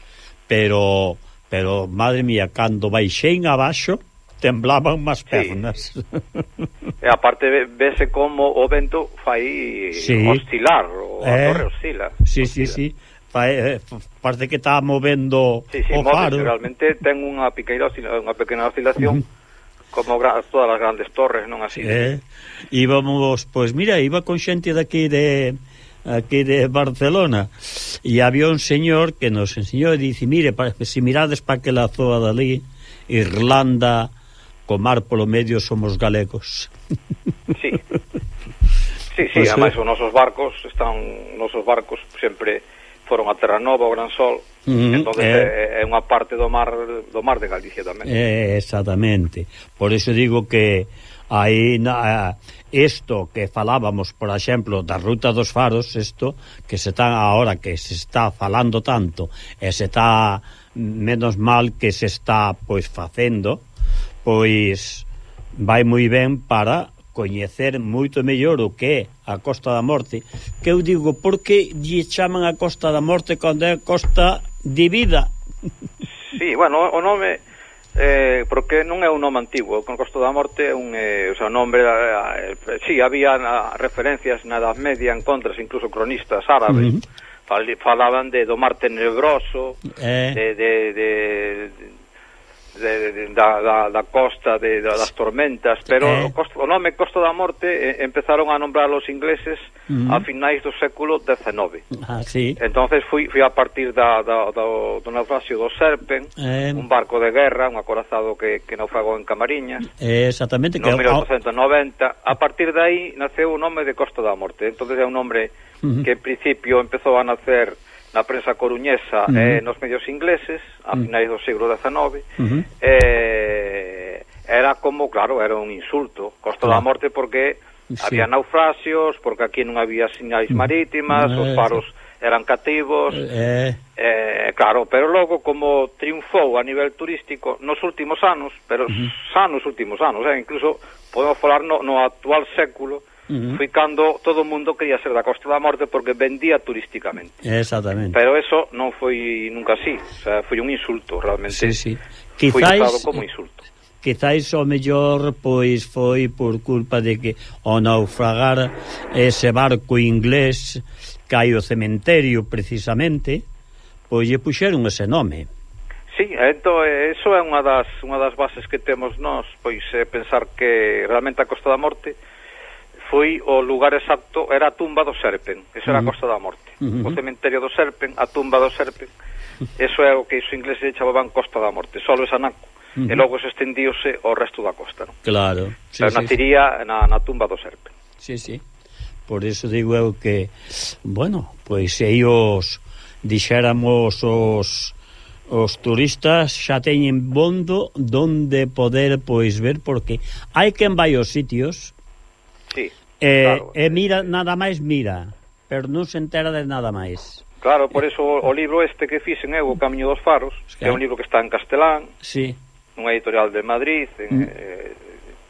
Pero pero madre mía, cando baixei abaixo temblaban más pernas. Sí. e aparte vese como o vento fai sí. oscilar, o eh, torre oscila. Sí, oscila. sí, sí. Eh, parece que está movendo sí, sí, o faro. Realmente ten unha pequena unha pequena oscilación como todas as grandes torres, non así. Eh, íbamos, pois pues, mira, iba con xente daqui de aquí de Barcelona e había un señor que nos enseñou e dice, mire, pa, si mirades para que la zoa dali, Irlanda, comar polo medio somos galegos. Sí. Sí, sí, pues ademais os nosos barcos están, nosos barcos sempre foron a Terranova, o Gran Sol, uh -huh, eh, é unha parte do mar do mar de Galicia tamén. Eh, exactamente. Por iso digo que aí na, isto que falábamos, por exemplo, da ruta dos faros, isto que se está agora que se está falando tanto e se está menos mal que se está pois facendo, pois vai moi ben para coñecer moito mellor o que é a Costa da Morte, que eu digo, por que lle chaman a Costa da Morte cando é Costa de Vida? Sí, bueno, o nome eh, porque non é un nome antigo, con Costa da Morte é un eh, o sea, nome da, eh, sí, había na, referencias na Edad Media en contras, incluso cronistas árabes. Uh -huh. Fal, falaban de do mar tenebroso, eh. de, de, de, de de, de, da, da, da costa de, da, das tormentas, pero eh. o, costo, o nome Costa da Morte eh, empezaron a nombrar os ingleses uh -huh. a finais do século XIX. Ah, sí. Entonces fui, fui a partir da, da, da, do naufragio do Serpen, eh. un barco de guerra, un acorazado que, que naufragou en Camariñas, eh, exactamente, no que... 1890. A partir de aí naceu o nome de Costa da Morte, entonces é un nome uh -huh. que en principio empezou a nacer na prensa coruñesa uh -huh. e eh, nos medios ingleses a finais do século XIX uh -huh. eh, era como, claro, era un insulto Costa claro. da Morte porque sí. había naufrasios, porque aquí non había sinais marítimas, eh, os faros eran cativos eh. Eh, claro, pero logo como triunfou a nivel turístico nos últimos anos, pero uh -huh. xa nos últimos anos, eh, incluso podemos falar no, no actual século -huh. foi cando todo o mundo quería ser da Costa da Morte porque vendía turísticamente. Exactamente. Pero eso non foi nunca así, o sea, foi un insulto realmente. Sí, sí. Quizáis, foi usado como insulto. Quizáis o mellor pois foi por culpa de que ao naufragar ese barco inglés cai o cementerio precisamente, pois lle puxeron ese nome. Sí, entón, eh, eso é unha das, unha das bases que temos nós, pois é pensar que realmente a Costa da Morte foi o lugar exacto, era a tumba do Serpen, eso era a Costa da Morte. Uh -huh. O cementerio do Serpen, a tumba do Serpen, eso é o que os ingleses chamaban Costa da Morte, solo esa naco. Uh -huh. E logo se estendiose ao resto da costa, non? Claro. Sí, Pero sí, naciría sí. Na, na tumba do Serpen. Sí, sí. Por eso digo eu que, bueno, pois pues, ellos dixéramos os os turistas xa teñen bondo donde poder pois ver porque hai quen vai aos sitios E, claro. e mira, nada máis mira, pero non se entera de nada máis. Claro, por iso o, o libro este que fixen eu, O Camiño dos Faros, claro. que é un libro que está en castelán, sí. unha editorial de Madrid, en, mm. eh,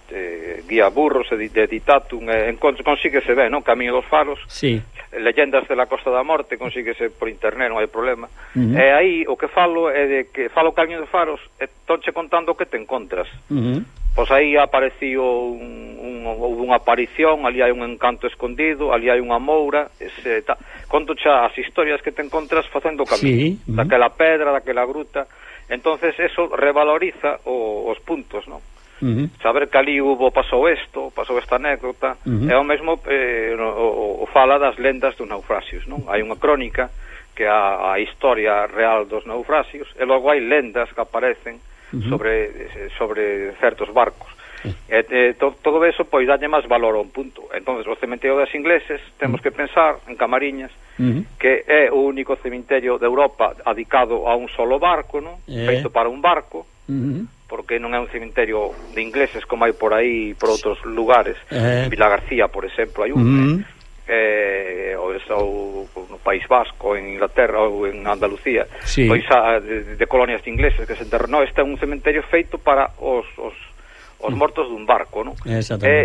eh, Guía Burros, de, de Ditatum, eh, en, consíguese ben, non? Camiño dos Faros, sí. Leyendas de la Costa da Morte, consíguese por internet, non hai problema. Uh -huh. E aí o que falo é de que falo caño de faros e tonche contando que te encontras. Uh -huh. Pois aí apareciu un, un, unha aparición, ali hai un encanto escondido, ali hai unha moura, ese, ta, conto xa as historias que te encontras facendo camiño, sí, uh -huh. daquela pedra, daquela gruta, entonces eso revaloriza o, os puntos, non? -huh. saber cali hubo pasou isto, pasou esta anécdota, uh -huh. e mesmo eh, o, o fala das lendas dos naufrasios, non? Hai unha crónica que a, a historia real dos naufrasios, e logo hai lendas que aparecen uh -huh. sobre eh, sobre certos barcos. Uh -huh. E, e to, todo eso pois dalle máis valor a un punto. Entonces, o cementerio das ingleses temos que pensar en Camariñas uh -huh. que é o único cementerio de Europa adicado a un solo barco, non? Uh -huh. Feito para un barco. Uh -huh porque non é un cemiterio de ingleses como hai por aí por outros lugares. Eh... Vila García, por exemplo, hai un. Mm -hmm. eh, eh ou, ou no País Vasco, en Inglaterra ou en Andalucía, sí. pois a, de, de colonias de ingleses que se enterrou. Este é un cementerio feito para os, os os mm. mortos dun barco, non? E,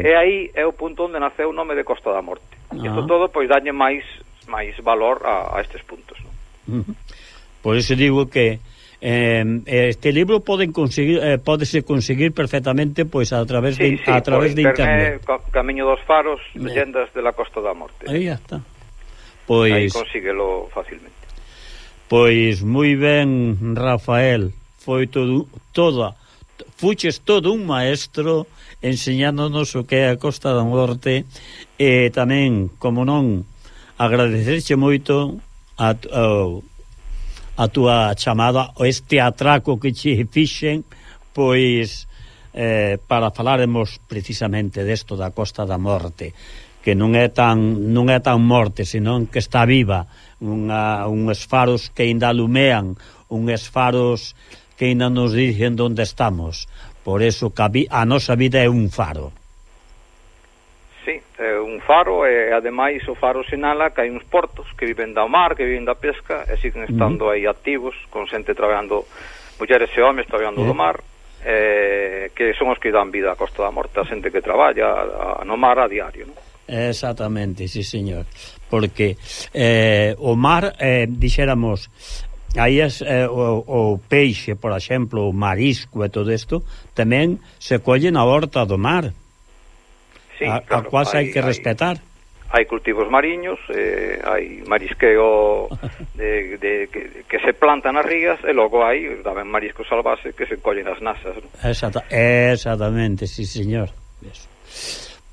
e aí é o punto onde naceu o nome de Costa da Morte. Ah. Isto todo pois dañe máis máis valor a, a estes puntos, non? Uh. Mm-hmm. Por iso digo que Eh, este libro poden conseguir eh, pódese conseguir perfectamente pois a través sí, de sí, a través pois, de internet, internet Camiño dos Faros, eh. Leyendas de la Costa da Morte. Aí está. Pois aí consíguelo facilmente. Pois moi ben, Rafael, foi todo toda fuches todo un maestro enseñándonos o que é a Costa da Morte e tamén, como non, agradecerche moito a, a a túa chamada o este atraco que che fixen pois eh, para falaremos precisamente desto da Costa da Morte que non é tan non é tan morte, senón que está viva, unha, unhas faros que aínda alumean, unhas faros que aínda nos dicen onde estamos. Por eso que a, vi, a nosa vida é un faro. Sí, é un faro e ademais o faro sinala que hai uns portos que viven da mar, que viven da pesca e siguen estando uh -huh. aí activos, con xente traballando, mulleres e homes traballando uh -huh. do mar, eh, que son os que dan vida a Costa da Morte, a xente que traballa a, a, no mar a diario, non? Exactamente, sí señor Porque eh, o mar, eh, dixéramos Aí es, eh, o, o peixe, por exemplo, o marisco e todo isto Tamén se colle na horta do mar sí, a, claro, a cual hai que respetar. Hai cultivos mariños, eh, hai marisqueo de, de, que, que se plantan nas rías e logo hai tamén mariscos salvase que se collen as nasas. ¿no? Exacta, exactamente, sí, señor. Eso.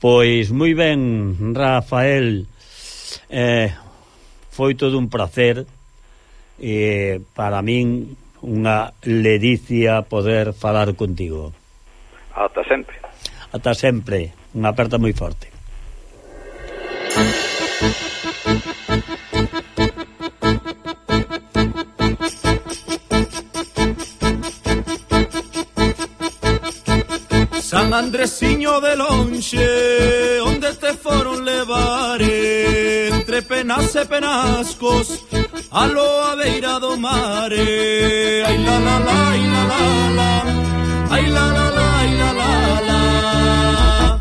Pois moi ben, Rafael, eh, foi todo un placer eh, para min unha ledicia poder falar contigo. Ata sempre. Ata sempre unha aperta moi forte. San Andresiño de lonxe Onde te foron levar Entre penas e penascos A loa beira do mare Ai la la la, ai la la la. Ai la la la, ai la la la.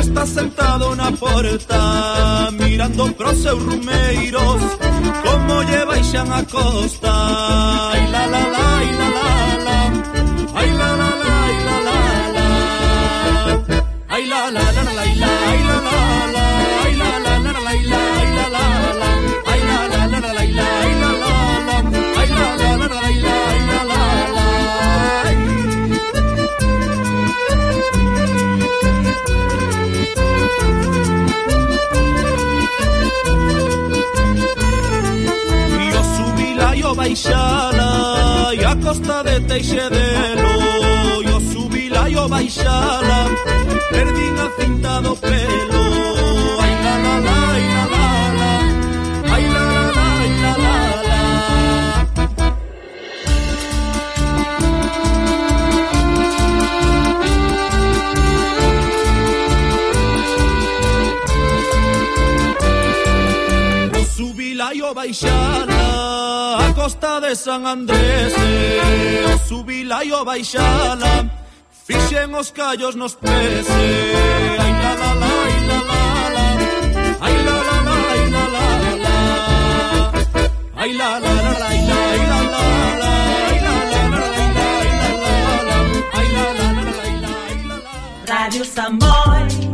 está sentado na porta mirando pros seus rumeiros como lle baixan a costa ai la la la ai la la la ai la la la ai la la la ai la la la la la la la la la la la baixala e a costa de Teixedelo yo subila yo baixala perdín a cinta do pelo baixala A costa de San Andrés o subila e o baixala Fixen os callos nos pés e Ai la la la, ai la la la Ai la la la, ai la la la Ai la la la, ai la la la Radio Samboy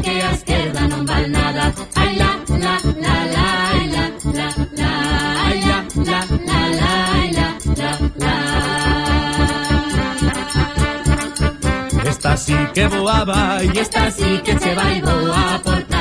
Que a esquerda non val nada. Ai la, la, la, la, la, la, la, la, la, la, la, la, la, Esta sí que voaba e esta sí que se vai voa porque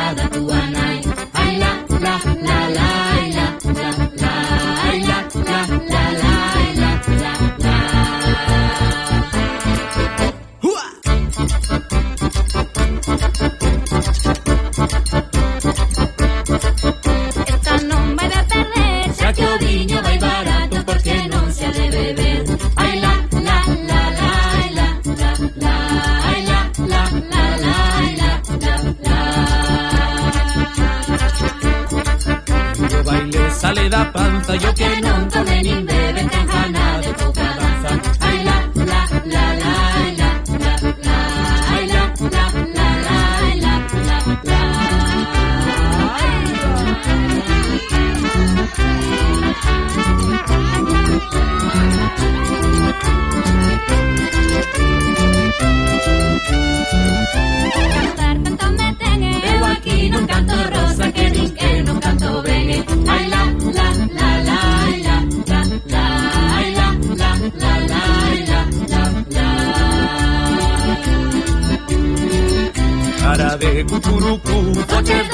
yo que no curucu, forte é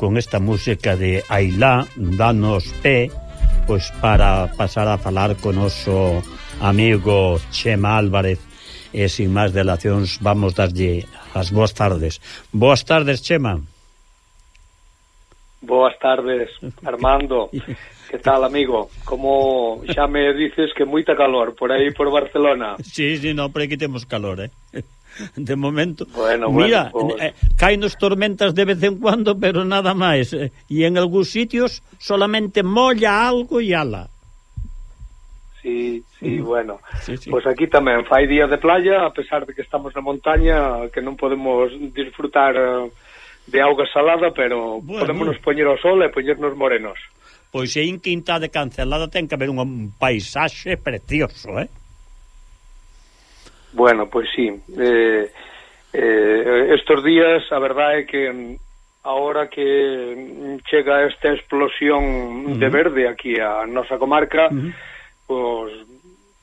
con esta música de Ailá, danos pé, pois para pasar a falar con noso amigo Chema Álvarez. E sin máis delacións, vamos darlle as boas tardes. Boas tardes, Chema. Boas tardes, Armando. Que tal, amigo? Como xa me dices que moita calor por aí por Barcelona. Sí, sí, no, por aquí temos calor, eh. de momento. Bueno, Mira, bueno, pues... eh, caen tormentas de vez en cuando, pero nada máis. Eh, e en algúns sitios solamente molla algo e ala. Sí, sí, bueno. Sí, sí. Pois pues aquí tamén fai días de playa, a pesar de que estamos na montaña, que non podemos disfrutar eh, de auga salada, pero bueno. podemos poñer ao sol e poñernos morenos. Pois se en Quinta de Cancelada ten que haber un paisaxe precioso, eh? Bueno, pois sí. Eh, eh, estos días, a verdade é que mm, ahora que mm, chega esta explosión uh -huh. de verde aquí a nosa comarca, uh -huh. pois,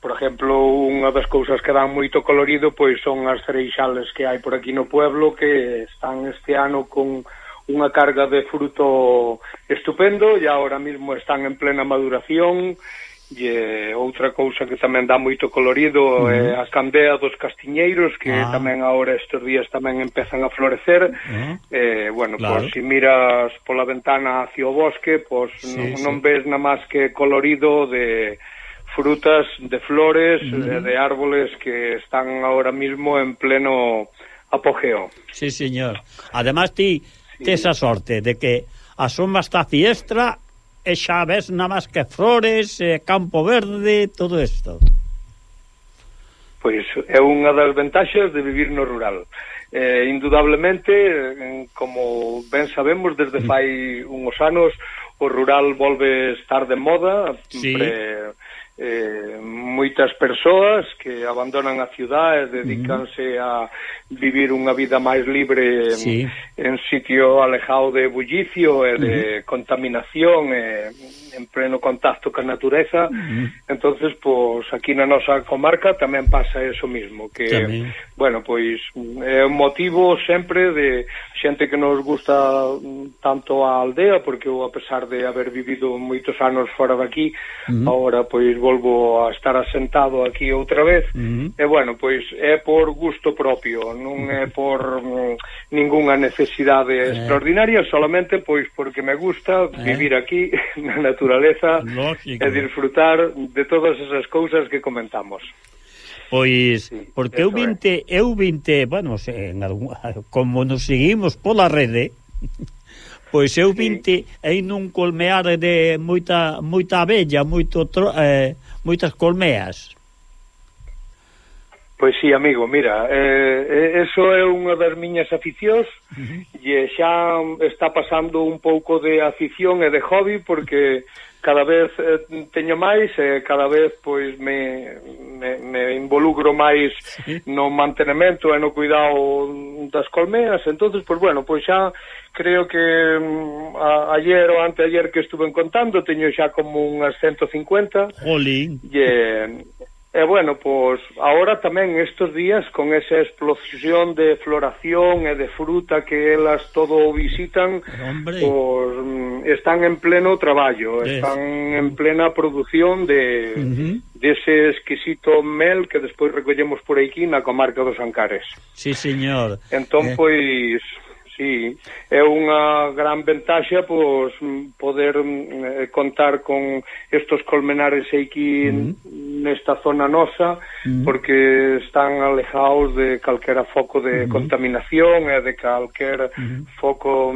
por exemplo, unha das cousas que dan moito colorido pois son as cereixales que hai por aquí no pueblo que están este ano con unha carga de fruto estupendo e agora mesmo están en plena maduración e outra cousa que tamén dá moito colorido uh -huh. é a candea dos castiñeiros que ah. tamén agora estes días tamén empezan a florecer uh -huh. eh, bueno, pois claro. pois se miras pola ventana hacia o bosque pois sí, non, sí. non ves na máis que colorido de frutas, de flores, uh eh, -huh. de, de árboles que están ahora mismo en pleno apogeo. Sí, señor. Además ti sí. tes a sorte de que a sombra está fiestra e xa ves nada máis que flores, eh, campo verde, todo isto. Pois é unha das ventaxas de vivir no rural. Eh, indudablemente, como ben sabemos, desde mm. fai uns anos, o rural volve estar de moda, sí. pre, eh, moitas persoas que abandonan a cidade e dedícanse a vivir unha vida máis libre en, sí. en sitio alejado de bullicio e de uh -huh. contaminación e en pleno contacto ca natureza. Entonces, pois aquí na nosa comarca tamén pasa eso mismo, que tamén. bueno, pois é un motivo sempre de xente que nos gusta mm, tanto a aldea porque eu a pesar de haber vivido moitos anos fora daqui, uh -huh. agora pois volvo a estar asentado aquí outra vez. Uh. E bueno, pois é por gusto propio, non é por mm, ningunha necesidade extraordinaria, solamente pois porque me gusta eh. vivir aquí na natureza naturaleza Lógico. e disfrutar de todas esas cousas que comentamos. Pois, sí, porque eu vinte, é. eu vinte, bueno, en algún, como nos seguimos pola rede, pois eu vinte sí. en un colmear de moita moita abella, moito tro, eh, moitas colmeas. Pois sí, amigo, mira, eh, eh, eso é unha das miñas aficións uh -huh. e xa está pasando un pouco de afición e de hobby porque cada vez eh, teño máis e eh, cada vez pois me, me, me involucro máis sí. no mantenemento e no cuidado das colmeas, entonces pois bueno, pois xa creo que mm, a, ayer ou anteayer que estuve contando teño xa como unhas 150. Jolín. E E bueno, pois agora tamén estes días con esa explosión de floración e de fruta que elas todo visitan, Hombre. pois están en pleno traballo, yes. están en plena produción de uh -huh. dese exquisito mel que despois recollemos por aquí na comarca dos Ancares. Sí, señor. Entón eh. pois Sí, é unha gran ventaxa pois, poder mm, eh, contar con estos colmenares aquí uh nesta zona nosa, uh porque están alejados de calquera foco de uh contaminación e de calquer uh -huh. foco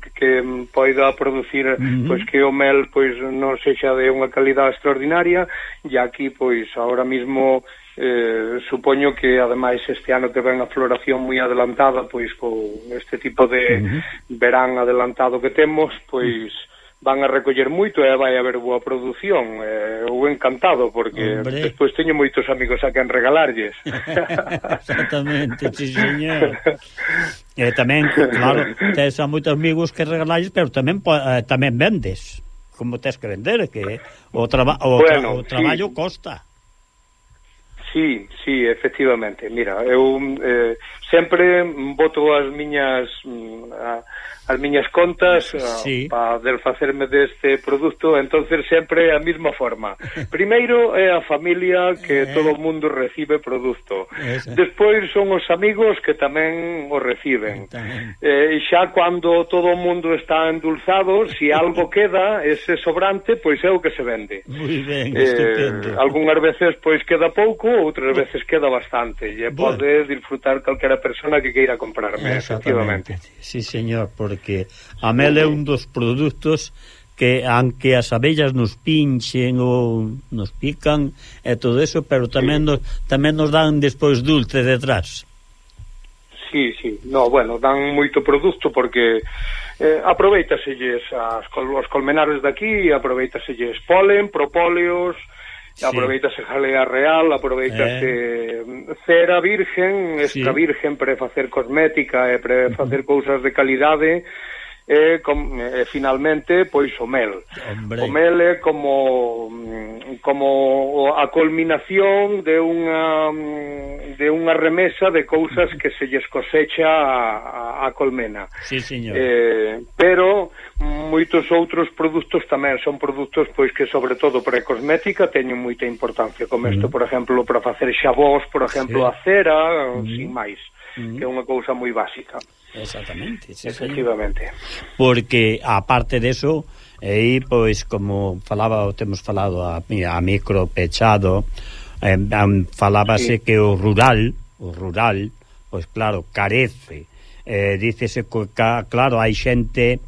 que, que poida producir uh pois que o mel pois non sexa de unha calidad extraordinaria, e aquí pois agora mismo eh, supoño que ademais este ano que ven a floración moi adelantada pois con este tipo de uh -huh. verán adelantado que temos pois van a recoller moito e vai haber boa produción eh, eu encantado porque Hombre. despois teño moitos amigos a quen regalarlles exactamente, sí señor e tamén, claro tes a moitos amigos que regalarlles pero tamén eh, tamén vendes como tes que vender que o, traba o, tra o traballo sí. costa Sí, sí, efectivamente. Mira, eu eh, sempre voto as miñas mm, a, as miñas contas sí. Ah, para desfacerme deste produto, entonces sempre a mesma forma. Primeiro é a familia que eh. todo o mundo recibe produto. Esa. Despois son os amigos que tamén o reciben. Tamén. Eh, xa cando todo o mundo está endulzado, se si algo queda, ese sobrante, pois é o que se vende. Moi ben, eh, estupendo. Algúnas veces pois queda pouco, outras veces queda bastante. E bueno. pode disfrutar calquera persona que queira comprarme, efectivamente. Sí, señor, porque porque a mel é un dos produtos que aunque as abellas nos pinchen ou nos pican e todo eso, pero tamén sí. nos, tamén nos dan despois dulce detrás. Sí, sí. No, bueno, dan moito produto porque eh, aproveitaselles as, os colmenares daqui, aproveitaselles polen, propóleos, sí. aproveitase jalea real, aproveitase eh. cera virgen, extra sí. virgen para facer cosmética e para facer cousas de calidade e, com, e finalmente pois o mel. Hombre. O mel é como mm, como a culminación de unha mm, de unha remesa de cousas que se lles cosecha a, a colmena. Sí, señor. Eh, pero moitos outros produtos tamén son produtos pois que sobre todo para a cosmética teñen moita importancia, como isto, mm. por exemplo, para facer xabós, por exemplo, sí. a cera, mm. sin máis, mm. que é unha cousa moi básica. Exactamente. Sí, Efectivamente. Porque, aparte de eso, eh, aí, pois, como falaba, temos falado a, a micro pechado, eh, falábase sí. que o rural, o rural, pois, claro, carece. Eh, dícese, que, claro, hai xente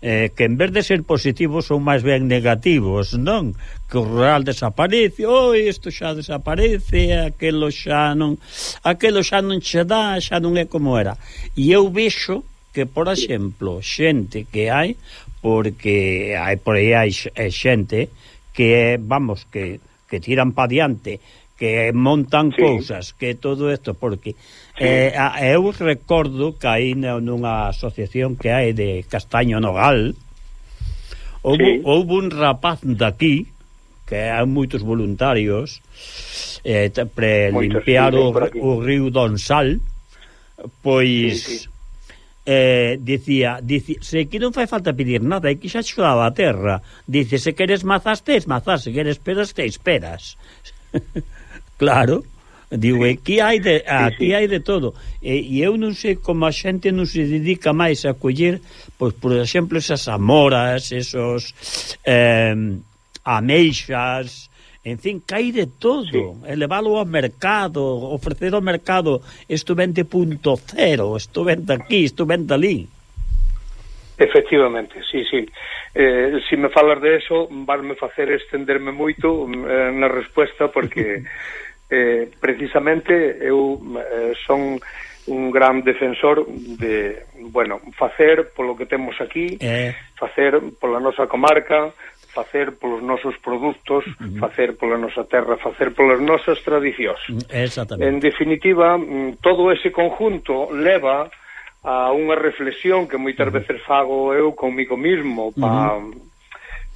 eh, que en vez de ser positivos son máis ben negativos, non? Que o rural desaparece, oi, oh, isto xa desaparece, aquelo xa non, aquelo xa non che dá, xa non é como era. E eu vexo que, por exemplo, xente que hai, porque hai por aí hai eh, xente que, vamos, que, que tiran pa diante que montan sí. cousas, que todo isto, porque sí. eh, a, eh, eu recordo que aí nunha asociación que hai de Castaño Nogal, houve, sí. houve un rapaz daqui, que hai moitos voluntarios, eh, para limpiar o, o río Donsal, pois... Sí, sí. Eh, dicía, dicía, se que non fai falta pedir nada, é que xa xudaba a terra. Dice, se queres mazas, tes mazas, se queres peras, tes peras. Claro. Digo, sí. Eh, aquí hai de, aquí sí, sí. hai de todo. E, e eu non sei como a xente non se dedica máis a coller, pois, por exemplo, esas amoras, esos eh, ameixas, en fin, cai de todo. Sí. Elevalo ao mercado, ofrecer ao mercado isto vende punto cero, isto vende aquí, isto vende ali. Efectivamente, sí, sí. Eh, si me falas de eso, varme facer estenderme moito mm, eh, na resposta, porque... eh, precisamente eu eh, son un gran defensor de, bueno, facer polo que temos aquí, eh. facer pola nosa comarca, facer polos nosos produtos, uh -huh. facer pola nosa terra, facer polas nosas tradicións. Exactamente. En definitiva, mm, todo ese conjunto leva a unha reflexión que moitas veces fago eu comigo mismo para uh -huh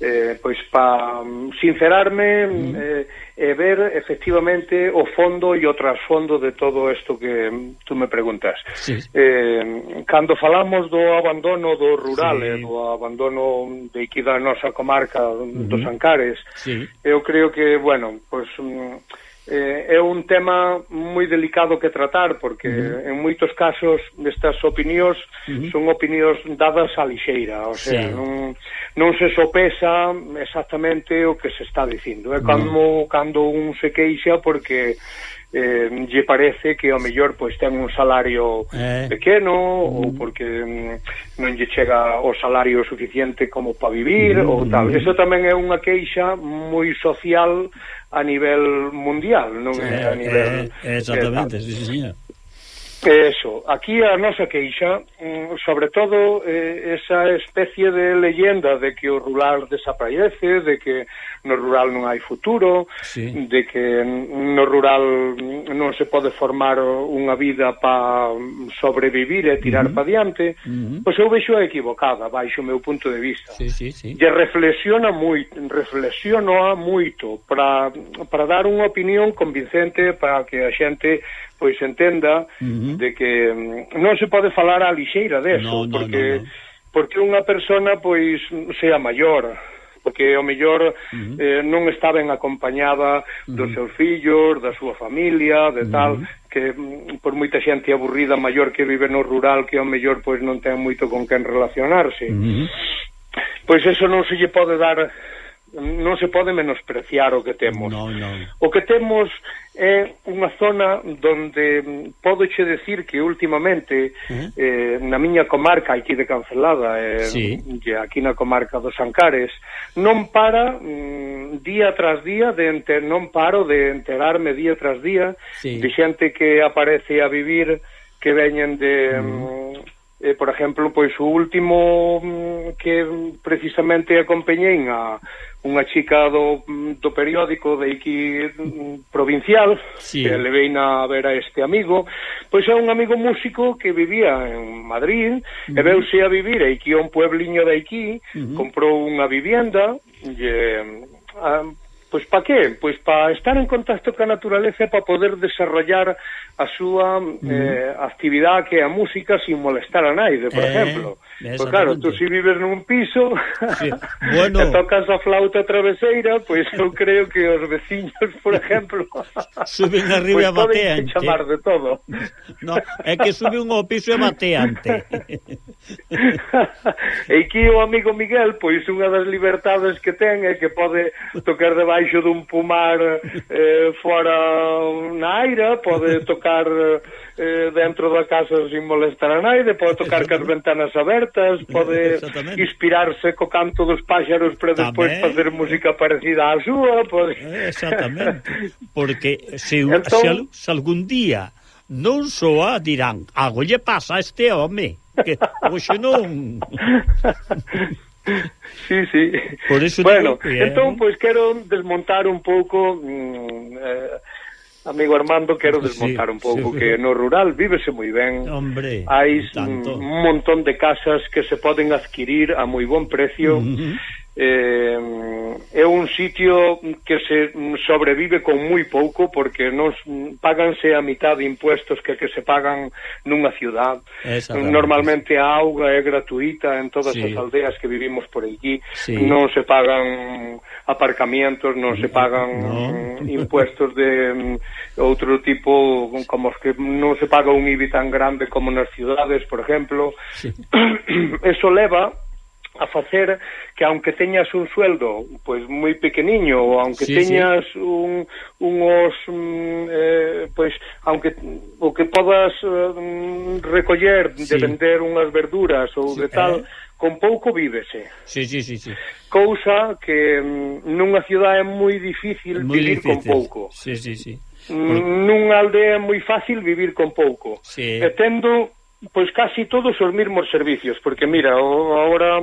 eh, pois para mm, sincerarme mm. eh, e ver efectivamente o fondo e o trasfondo de todo isto que mm, tú me preguntas. Sí. Eh, cando falamos do abandono do rural, sí. eh, do abandono de aquí da nosa comarca mm -hmm. dos Ancares, sí. eu creo que, bueno, pois... Pues, eh, é un tema moi delicado que tratar porque uh -huh. en moitos casos estas opinións uh -huh. son opinións dadas á lixeira, o sea, sí. non, non se sopesa exactamente o que se está dicindo. É eh? cando uh -huh. cando un se queixa porque eh, lle parece que ao mellor pois ten un salario eh. pequeno mm. ou porque mm, non lle chega o salario suficiente como para vivir mm. ou tal. Eso tamén é unha queixa moi social a nivel mundial, non é a eh, nivel eh, Exactamente, eh, sí, sí, señor. Eso, aquí a nosa queixa, mm, sobre todo eh, esa especie de leyenda de que o rural desaparece, de que no rural non hai futuro, sí. de que no rural non se pode formar unha vida para sobrevivir e tirar uh -huh. para diante, uh -huh. pois eu vexo equivocada, baixo o meu punto de vista. Sí, sí, sí. E reflexiona moito, reflexiono moito para, para dar unha opinión convincente para que a xente pois entenda uh -huh. de que mm, non se pode falar a lixeira deso, no, no, porque no, no. porque unha persona pois sea maior, porque ao mellor uh -huh. eh, non está ben acompañada dos uh -huh. seus fillos, da súa familia, de tal, uh -huh. que mm, por moita xente aburrida maior que vive no rural que ao mellor pois non ten moito con quen relacionarse. Uh -huh. Pois eso non se lle pode dar non se pode menospreciar o que temos. No, no. O que temos é unha zona donde podo che decir que últimamente uh -huh. eh, na miña comarca aquí de Cancelada, eh, sí. aquí na comarca dos Ancares, non para mm, día tras día, de enter, non paro de enterarme día tras día sí. de xente que aparece a vivir que veñen de... Uh -huh. mm, eh, por exemplo, pois o último mm, que precisamente acompañei a unha chica do, mm, do periódico de aquí mm, provincial sí. que levei na a ver a este amigo pois é un amigo músico que vivía en Madrid uh -huh. e veuse a vivir aquí a un puebliño de aquí uh -huh. comprou unha vivienda e, mm, a, Pois pa que? Pois pa estar en contacto ca naturaleza pa poder desarrollar a súa mm. eh, actividade que é a música sin molestar a naide, por eh, exemplo. Pois claro, tú si vives nun piso sí. bueno. e tocas a flauta traveseira, pois eu creo que os veciños, por exemplo, suben arriba pois a bateante. chamar de todo. No, é que sube un ao piso e bateante. e que o amigo Miguel, pois unha das libertades que ten é que pode tocar de debaixo dun pomar eh, fora na aira, pode tocar eh, dentro da casa sin molestar a naide, pode tocar cas ventanas abertas, pode inspirarse co canto dos páxaros para despois facer música parecida á súa, pode... Exactamente, porque se, entón... se, se algún día non soa dirán, algo lle pasa a este home, que hoxe non... Sí, sí. Por eso bueno, que, entón, pois, pues, quero desmontar un pouco... Mm, eh, Amigo Armando, quero desmontar sí, un pouco sí. que no rural vívese moi ben. Hombre, hai un montón de casas que se poden adquirir a moi bon precio. Uh eh, é un sitio que se sobrevive con moi pouco porque nos paganse a mitad de impuestos que que se pagan nunha ciudad normalmente a auga é gratuita en todas sí. as aldeas que vivimos por aquí sí. non se pagan aparcamientos non se pagan no. impuestos de mm, outro tipo como os que non se paga un IBI tan grande como nas ciudades por exemplo sí. eso leva a facer que aunque teñas un sueldo pois moi pequeniño ou aunque sí, teñas sí. un unhos mm, eh, pois aunque o que podas mm, recoller sí. de vender unhas verduras ou sí, de tal eh. con pouco vívese. Sí, sí, sí, sí. Cousa que mm, nunha cidade é moi difícil muy vivir difícil. con pouco. Sí, sí, sí. Mm, porque... Nunha aldea é moi fácil vivir con pouco. Sí. E tendo pois casi todos os mesmos servicios, porque mira, o, agora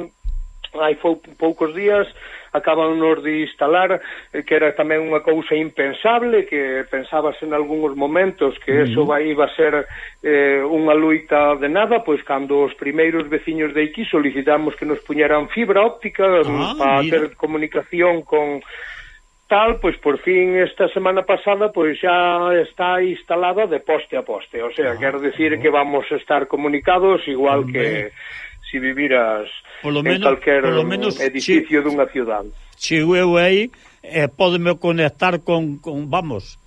hai pou, poucos días acaban nos de instalar eh, que era tamén unha cousa impensable que pensabas en algúns momentos que eso vai iba a ser eh, unha luita de nada pois cando os primeiros veciños de aquí solicitamos que nos puñeran fibra óptica ah, mm, para mira. ter comunicación con tal, pois por fin esta semana pasada pois xa está instalada de poste a poste, o sea, ah, quero decir que vamos a estar comunicados igual que si viviras polo menos, en calquer polo menos edificio che, dunha ciudad. Chego eu aí e eh, podeme conectar con, con vamos,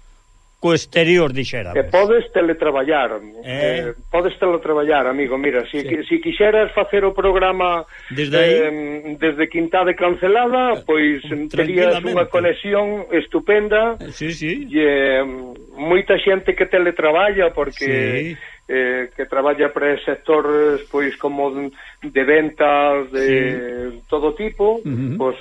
co exterior, dixéramos. E podes teletraballar, eh... eh podes teletraballar, amigo, mira, si, sí. si quixeras facer o programa desde, aí... eh, desde Quintade cancelada, eh, pois terías unha conexión estupenda. Eh, sí, sí. E eh, moita xente que teletraballa porque sí eh, que traballa para sectores pois como de ventas de sí. todo tipo, uh -huh. pois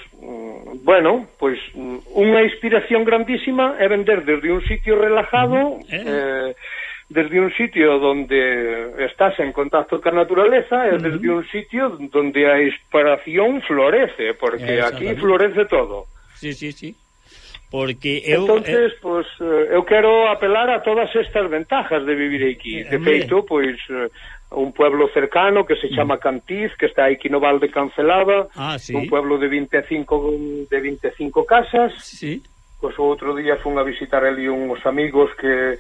bueno, pois unha inspiración grandísima é vender desde un sitio relajado, uh -huh. eh, eh desde un sitio donde estás en contacto con natureza, naturaleza es uh -huh. desde un sitio donde a inspiración florece, porque aquí florece todo. Sí, sí, sí porque eu Entonces, eh... pois pues, eh, eu quero apelar a todas estas ventajas de vivir aquí. De feito, pois eh, un pueblo cercano que se mm. chama Cantiz, que está aquí no Val de Cancelada, ah, sí. un pueblo de 25 de 25 casas. Sí. Pois outro día fun a visitar ali uns amigos que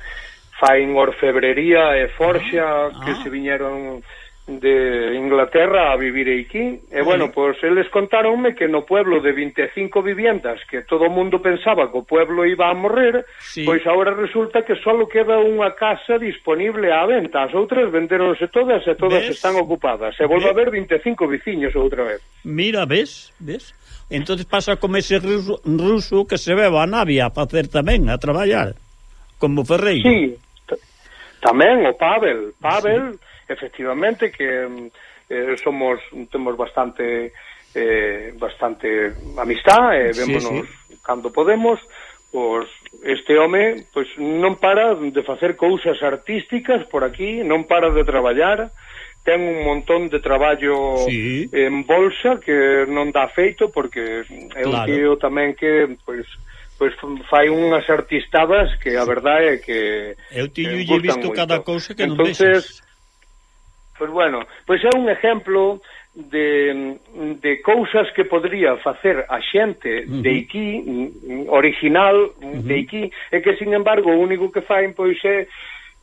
faen orfebrería e forxa ah, ah. que se viñeron de Inglaterra a vivir aquí e bueno, pois pues, eles contaronme que no pueblo de 25 viviendas que todo o mundo pensaba que o pueblo iba a morrer sí. pois agora resulta que só queda unha casa disponible á venta. As outras venderonse todas e todas ¿Ves? están ocupadas. E volve a haber 25 veciños outra vez. Mira, ves, ves? Entonces pasa como ese ruso, ruso que se beba a navia a facer tamén a traballar como Ferreiro. Sí, tamén o Pavel. Pavel sí efectivamente que mm, eh, somos temos bastante eh, bastante amistad, eh, vémonos sí, sí. cando podemos, pois este home pois non para de facer cousas artísticas por aquí, non para de traballar, ten un montón de traballo sí. en bolsa que non dá feito porque é un claro. tío tamén que pois pois fai unhas artistadas que a verdade é que eu tiño visto moito. cada cousa que entonces, non deixas Pois bueno, pois é un exemplo de, de cousas que podría facer a xente de aquí, mm, mm, original de aquí, e que, sin embargo, o único que fain, pois é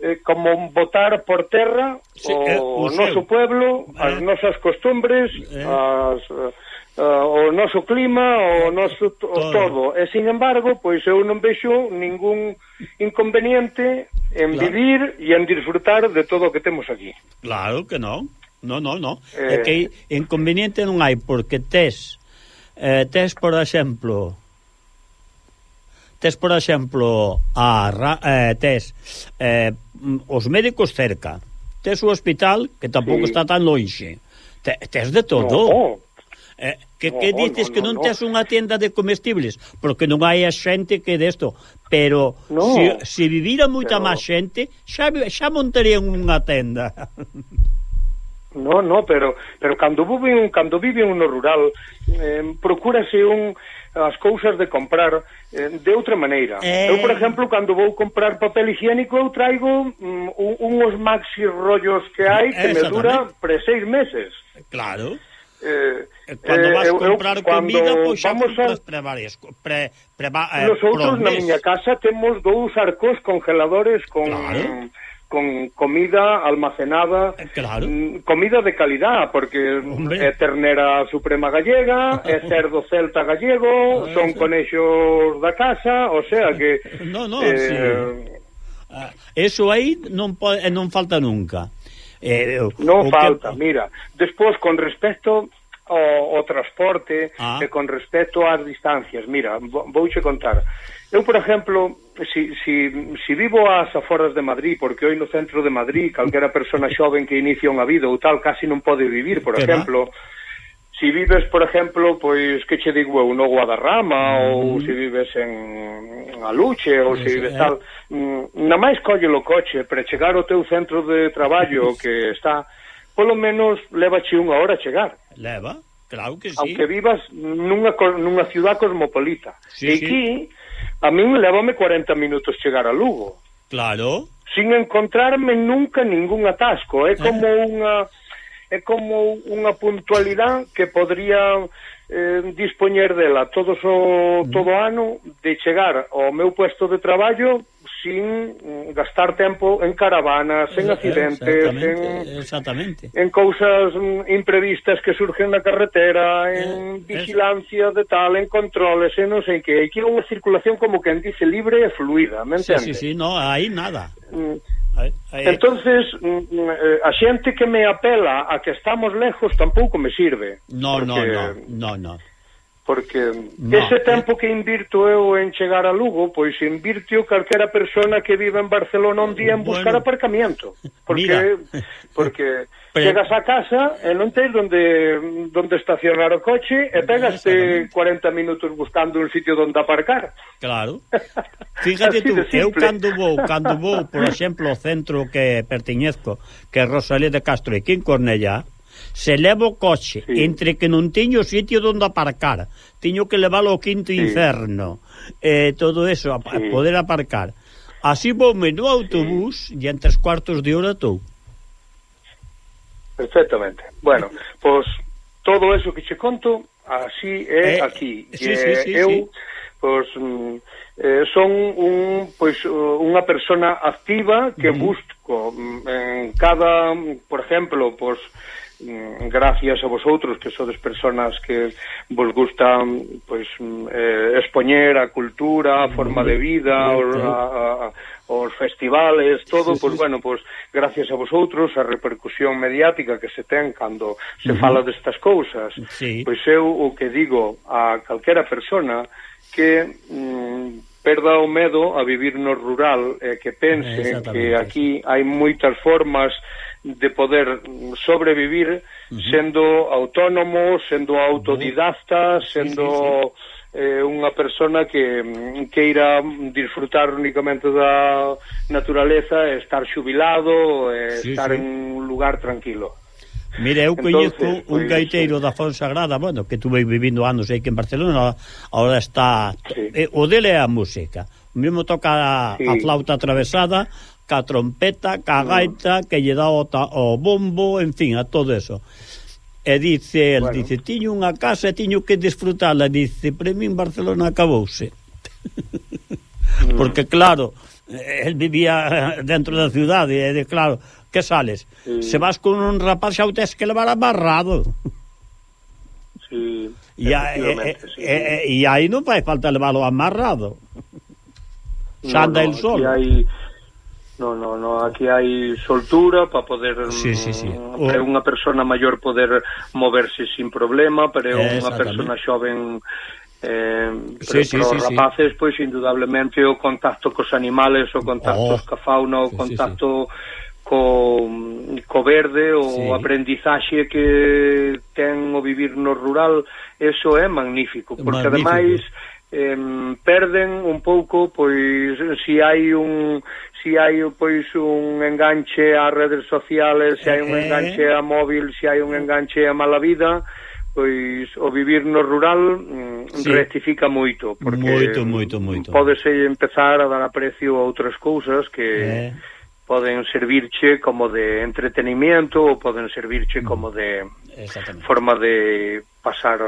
eh, como botar por terra sí, o, eh, o noso pueblo, eh, as nosas costumbres, eh, as, eh, eh o noso clima, o eh, noso to, todo. todo. E, sin embargo, pois eu non vexo ningún inconveniente en claro. vivir e en disfrutar de todo o que temos aquí. Claro que non. No, no, no. Eh... É que inconveniente non hai, porque tes, eh, tes, por exemplo, tes, por exemplo, a ra, eh, tes eh, os médicos cerca, tes o hospital que tampouco sí. está tan lonxe. Te, tes de todo. No. Eh, que, no, que dices no, no, que non no. tes unha tienda de comestibles porque non hai a xente que desto pero no, se, se vivira moita pero... máis xente xa, xa montarían unha tenda No, no, pero pero cando vive un cando vive un no rural eh, procúrase un as cousas de comprar eh, de outra maneira. Eh... Eu, por exemplo, cando vou comprar papel higiénico, eu traigo mm, un, unhos maxi rollos que hai que me dura pre seis meses. Claro. Eh, cando eh, vas eh, eu, comprar eu, comida, pois xa compras a... pre varias pre, pre, eh, Nosotros na miña casa temos dous arcos congeladores con... Claro con comida almacenada, eh, claro. Mm, comida de calidad, porque Hombre. é ternera suprema gallega, é cerdo celta gallego, ver, son sí. conexos da casa, o sea que No, no, eh, sí. Eso aí non eh, non falta nunca. Eh, non falta, que... mira. Despois con respecto ao, ao transporte ah. e con respecto ás distancias, mira, vouche contar. Eu, por exemplo, si, si, si vivo ás aforas de Madrid, porque hoy no centro de Madrid calquera persona xoven que inicia unha vida ou tal casi non pode vivir, por exemplo, si vives, por exemplo, pois que che digo eu, no Guadarrama mm. ou se si vives en Aluche ou se si vives tal, mm, na máis colle o coche para chegar ao teu centro de traballo que está, polo menos levache unha hora a chegar. Leva, claro que sí. Aunque vivas nunha nunha ciudad cosmopolita. Sí, e aquí sí A min levame 40 minutos chegar a Lugo. Claro. Sin encontrarme nunca ningún atasco. É eh. como unha é como unha puntualidade que podría eh, dispoñer dela todos o, mm. todo o ano de chegar ao meu puesto de traballo sin gastar tempo en caravanas, en eh, accidentes, exactamente, en, exactamente. en cousas mm, imprevistas que surgen na carretera, eh, en eh, vigilancia de tal, en controles, en non sei que. E quero unha circulación como que dice libre e fluida, me entende? Sí, sí, sí, no, aí nada. Mm. Entonces, mm, mm, eh, a xente que me apela a que estamos lejos tampouco me sirve. No, porque... no, no, no, no porque no, ese tempo que invirto eu en chegar a Lugo, pois invirtio calquera persona que vive en Barcelona un día en buscar bueno, aparcamiento, porque mira. porque Pero... chegas a casa e non tens onde onde estacionar o coche e pegaste eh, 40 minutos buscando un sitio onde aparcar. Claro. Fíjate tú, eu cando vou, cando vou, por exemplo, o centro que pertiñezco, que é Rosalía de Castro e Quín Cornellá, se levo o coche, sí. entre que non teño sitio onde aparcar, teño que leválo ao quinto sí. inferno, eh, todo eso, a, sí. poder aparcar. Así voume no autobús sí. e en tres cuartos de hora estou. Perfectamente. Bueno, pois todo eso que che conto, así é eh, aquí. Sí, e, sí, sí, eu, sí. pois... Mm, eh, son un pois unha persona activa que busco mm, en cada, por exemplo, pois Mm, gracias a vosotros que sodes personas que vos gustan mm, pois mm, eh, expoñer a cultura, a forma de vida, os, a, a, os festivales, todo, sí, pois sí. bueno, pois gracias a vosotros a repercusión mediática que se ten cando se fala destas cousas. Sí. Pois eu o que digo a calquera persona que mm, perda o medo a vivir no rural e eh, que pense eh, que aquí hai moitas formas de poder sobrevivir uh -huh. sendo autónomo, sendo autodidacta, sendo sí, sí, sí. eh, unha persona que mm, queira disfrutar únicamente da naturaleza, estar xubilado, eh, sí, estar sí. en un lugar tranquilo. Mire, eu entón, coñezo pois, un gaiteiro da Fonsagrada, bueno, que tuve vivindo anos aí que en Barcelona, ahora está... Sí. Eh, o dele é a música. O mesmo toca a, sí. a flauta atravesada, ca trompeta, ca gaita, que lle dá o, ta, o bombo, en fin, a todo eso. E dice, el, bueno. dice, tiño unha casa e tiño que disfrutarla. Dice, para en Barcelona acabouse. Mm. Porque claro, el vivía dentro da cidade, e de claro, que sales? Sí. Se vas con un rapaz xa o tes que levar amarrado. Sí. Eh, eh, e, e, sí. Eh, e, e aí non fai falta leválo amarrado. Xa no, anda no, el sol. Hai, No, no, no, aquí hai soltura para poder sí, sí, sí. Mm, o... para unha persona maior poder moverse sin problema, para unha persona xoven Eh, sí, sí, para os sí, rapaces, sí. pois indudablemente o contacto cos animales, o contacto oh, ca fauna, o contacto sí, sí, co, co verde o sí. aprendizaxe que ten o vivir no rural eso é magnífico porque magnífico. ademais eh, perden un pouco pois si hai un si hai pois un enganche a redes sociales, se hai un eh. enganche a móvil, se hai un enganche a mala vida, pois o vivir no rural mm, sí. rectifica moito, porque moito, moito, moito. Pódese empezar a dar aprecio a outras cousas que eh. poden servirche como de entretenimiento ou poden servirche como de forma de pasar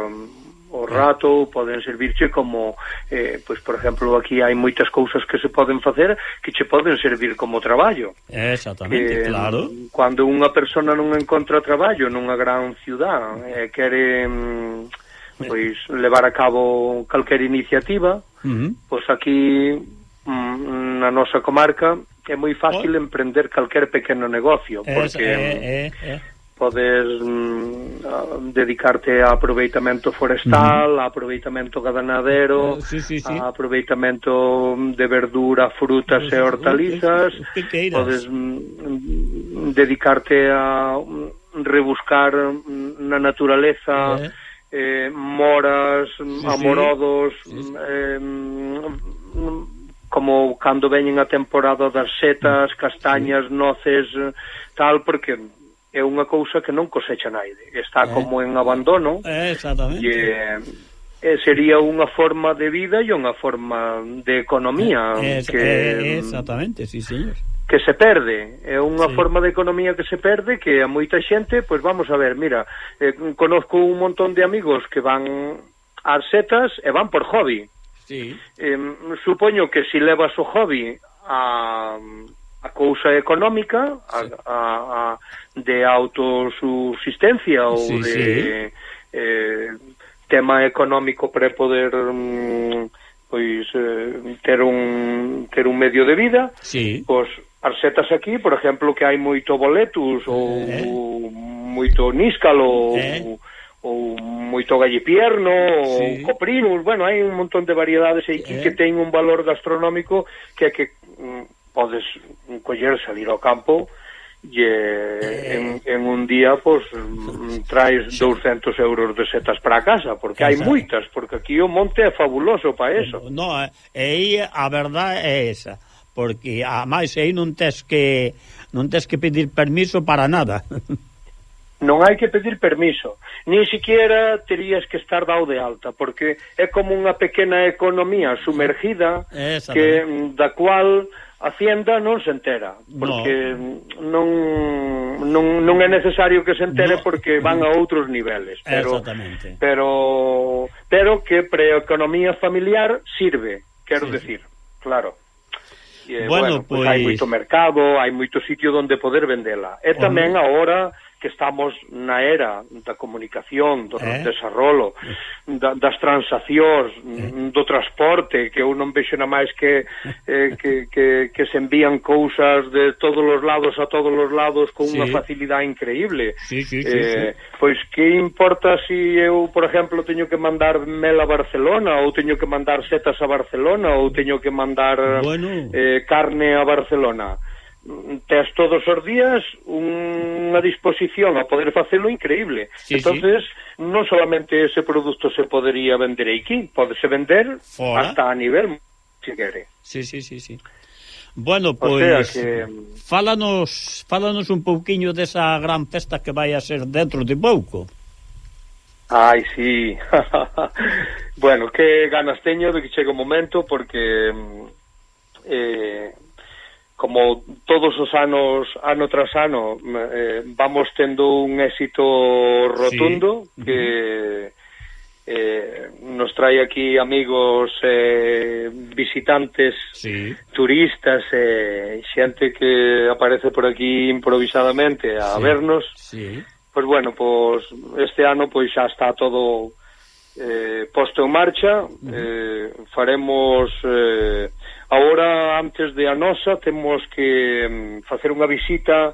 o rato poden servirche como eh, pois por exemplo aquí hai moitas cousas que se poden facer que che poden servir como traballo exactamente, eh, claro cando unha persona non encontra traballo nunha gran ciudad eh, quere mm, pois levar a cabo calquer iniciativa uh -huh. pois aquí mm, na nosa comarca é moi fácil oh. emprender calquer pequeno negocio porque é, é, é, é podes mm, dedicarte a aproveitamento forestal, uh a aproveitamento ganadero, uh, sí, sí, sí. a aproveitamento de verdura, frutas e hortalizas, uh, que, podes mm, dedicarte a mm, rebuscar mm, na naturaleza eh. eh, moras, sí, mm, amorodos, sí. sí. Eh, como cando veñen a temporada das setas, castañas, noces, eh, tal, porque é unha cousa que non cosecha naide, está eh, como en abandono. Eh, exactamente. E, e sería unha forma de vida e unha forma de economía eh, es, que eh, exactamente, sí, señor que se perde, é unha sí. forma de economía que se perde que a moita xente, pois vamos a ver, mira, eh, conozco un montón de amigos que van ás setas e van por hobby. Sí. Eh, supoño que si levas o hobby a a cousa económica a, sí. a, a, de autosubsistencia ou sí, de sí. Eh, tema económico para poder mm, pois eh, ter un ter un medio de vida sí. pois as setas aquí, por exemplo que hai moito boletus ou eh. moito níscalo eh. ou ou moito gallipierno, sí. ou coprinos, bueno, hai un montón de variedades aí eh. que ten un valor gastronómico que é que mm, podes coller, salir ao campo e eh, en, en un día pois traes sí. 200 euros de setas para casa, porque hai moitas, porque aquí o monte é fabuloso para eso. No, eh, aí a verdade é esa, porque a máis aí non tes que non tes que pedir permiso para nada. Non hai que pedir permiso, nin siquiera terías que estar dado de alta, porque é como unha pequena economía sumergida que da cual Hacienda non se entera, porque no. non, non, non é necesario que se entere no. porque van a outros niveles, pero pero pero que para a economía familiar sirve, quero sí. decir, claro. E, bueno, bueno pois pues, hai moito mercado, hai moito sitio onde poder vendela. E tamén agora que estamos na era da comunicación, do eh? desarrollo, da, das transaccións, eh? do transporte, que eu non vexo na máis que, eh, que, que, que se envían cousas de todos os lados a todos os lados con sí. unha facilidade increíble. Sí, sí, sí, eh, sí. Pois que importa se si eu, por exemplo, teño que mandar mel a Barcelona, ou teño que mandar setas a Barcelona, ou teño que mandar bueno. eh, carne a Barcelona? Mm, tes todos os días unha disposición a poder facelo increíble. Sí, entonces sí. non solamente ese produto se podería vender aquí, podese vender Fora. hasta a nivel si quere. Sí, sí, sí, sí. Bueno, pois pues, que... Mm, fálanos, fálanos un pouquiño desa gran festa que vai a ser dentro de pouco. Ai, sí. bueno, que ganas teño de que chegue o momento porque mm, eh, como todos os anos, ano tras ano, eh, vamos tendo un éxito rotundo sí. que eh, nos trae aquí amigos eh, visitantes, sí. turistas, eh, xente que aparece por aquí improvisadamente a sí. vernos. Sí. Pois bueno, pois este ano pois xa está todo eh, posto en marcha eh, faremos eh, agora antes de a nosa temos que mm, facer unha visita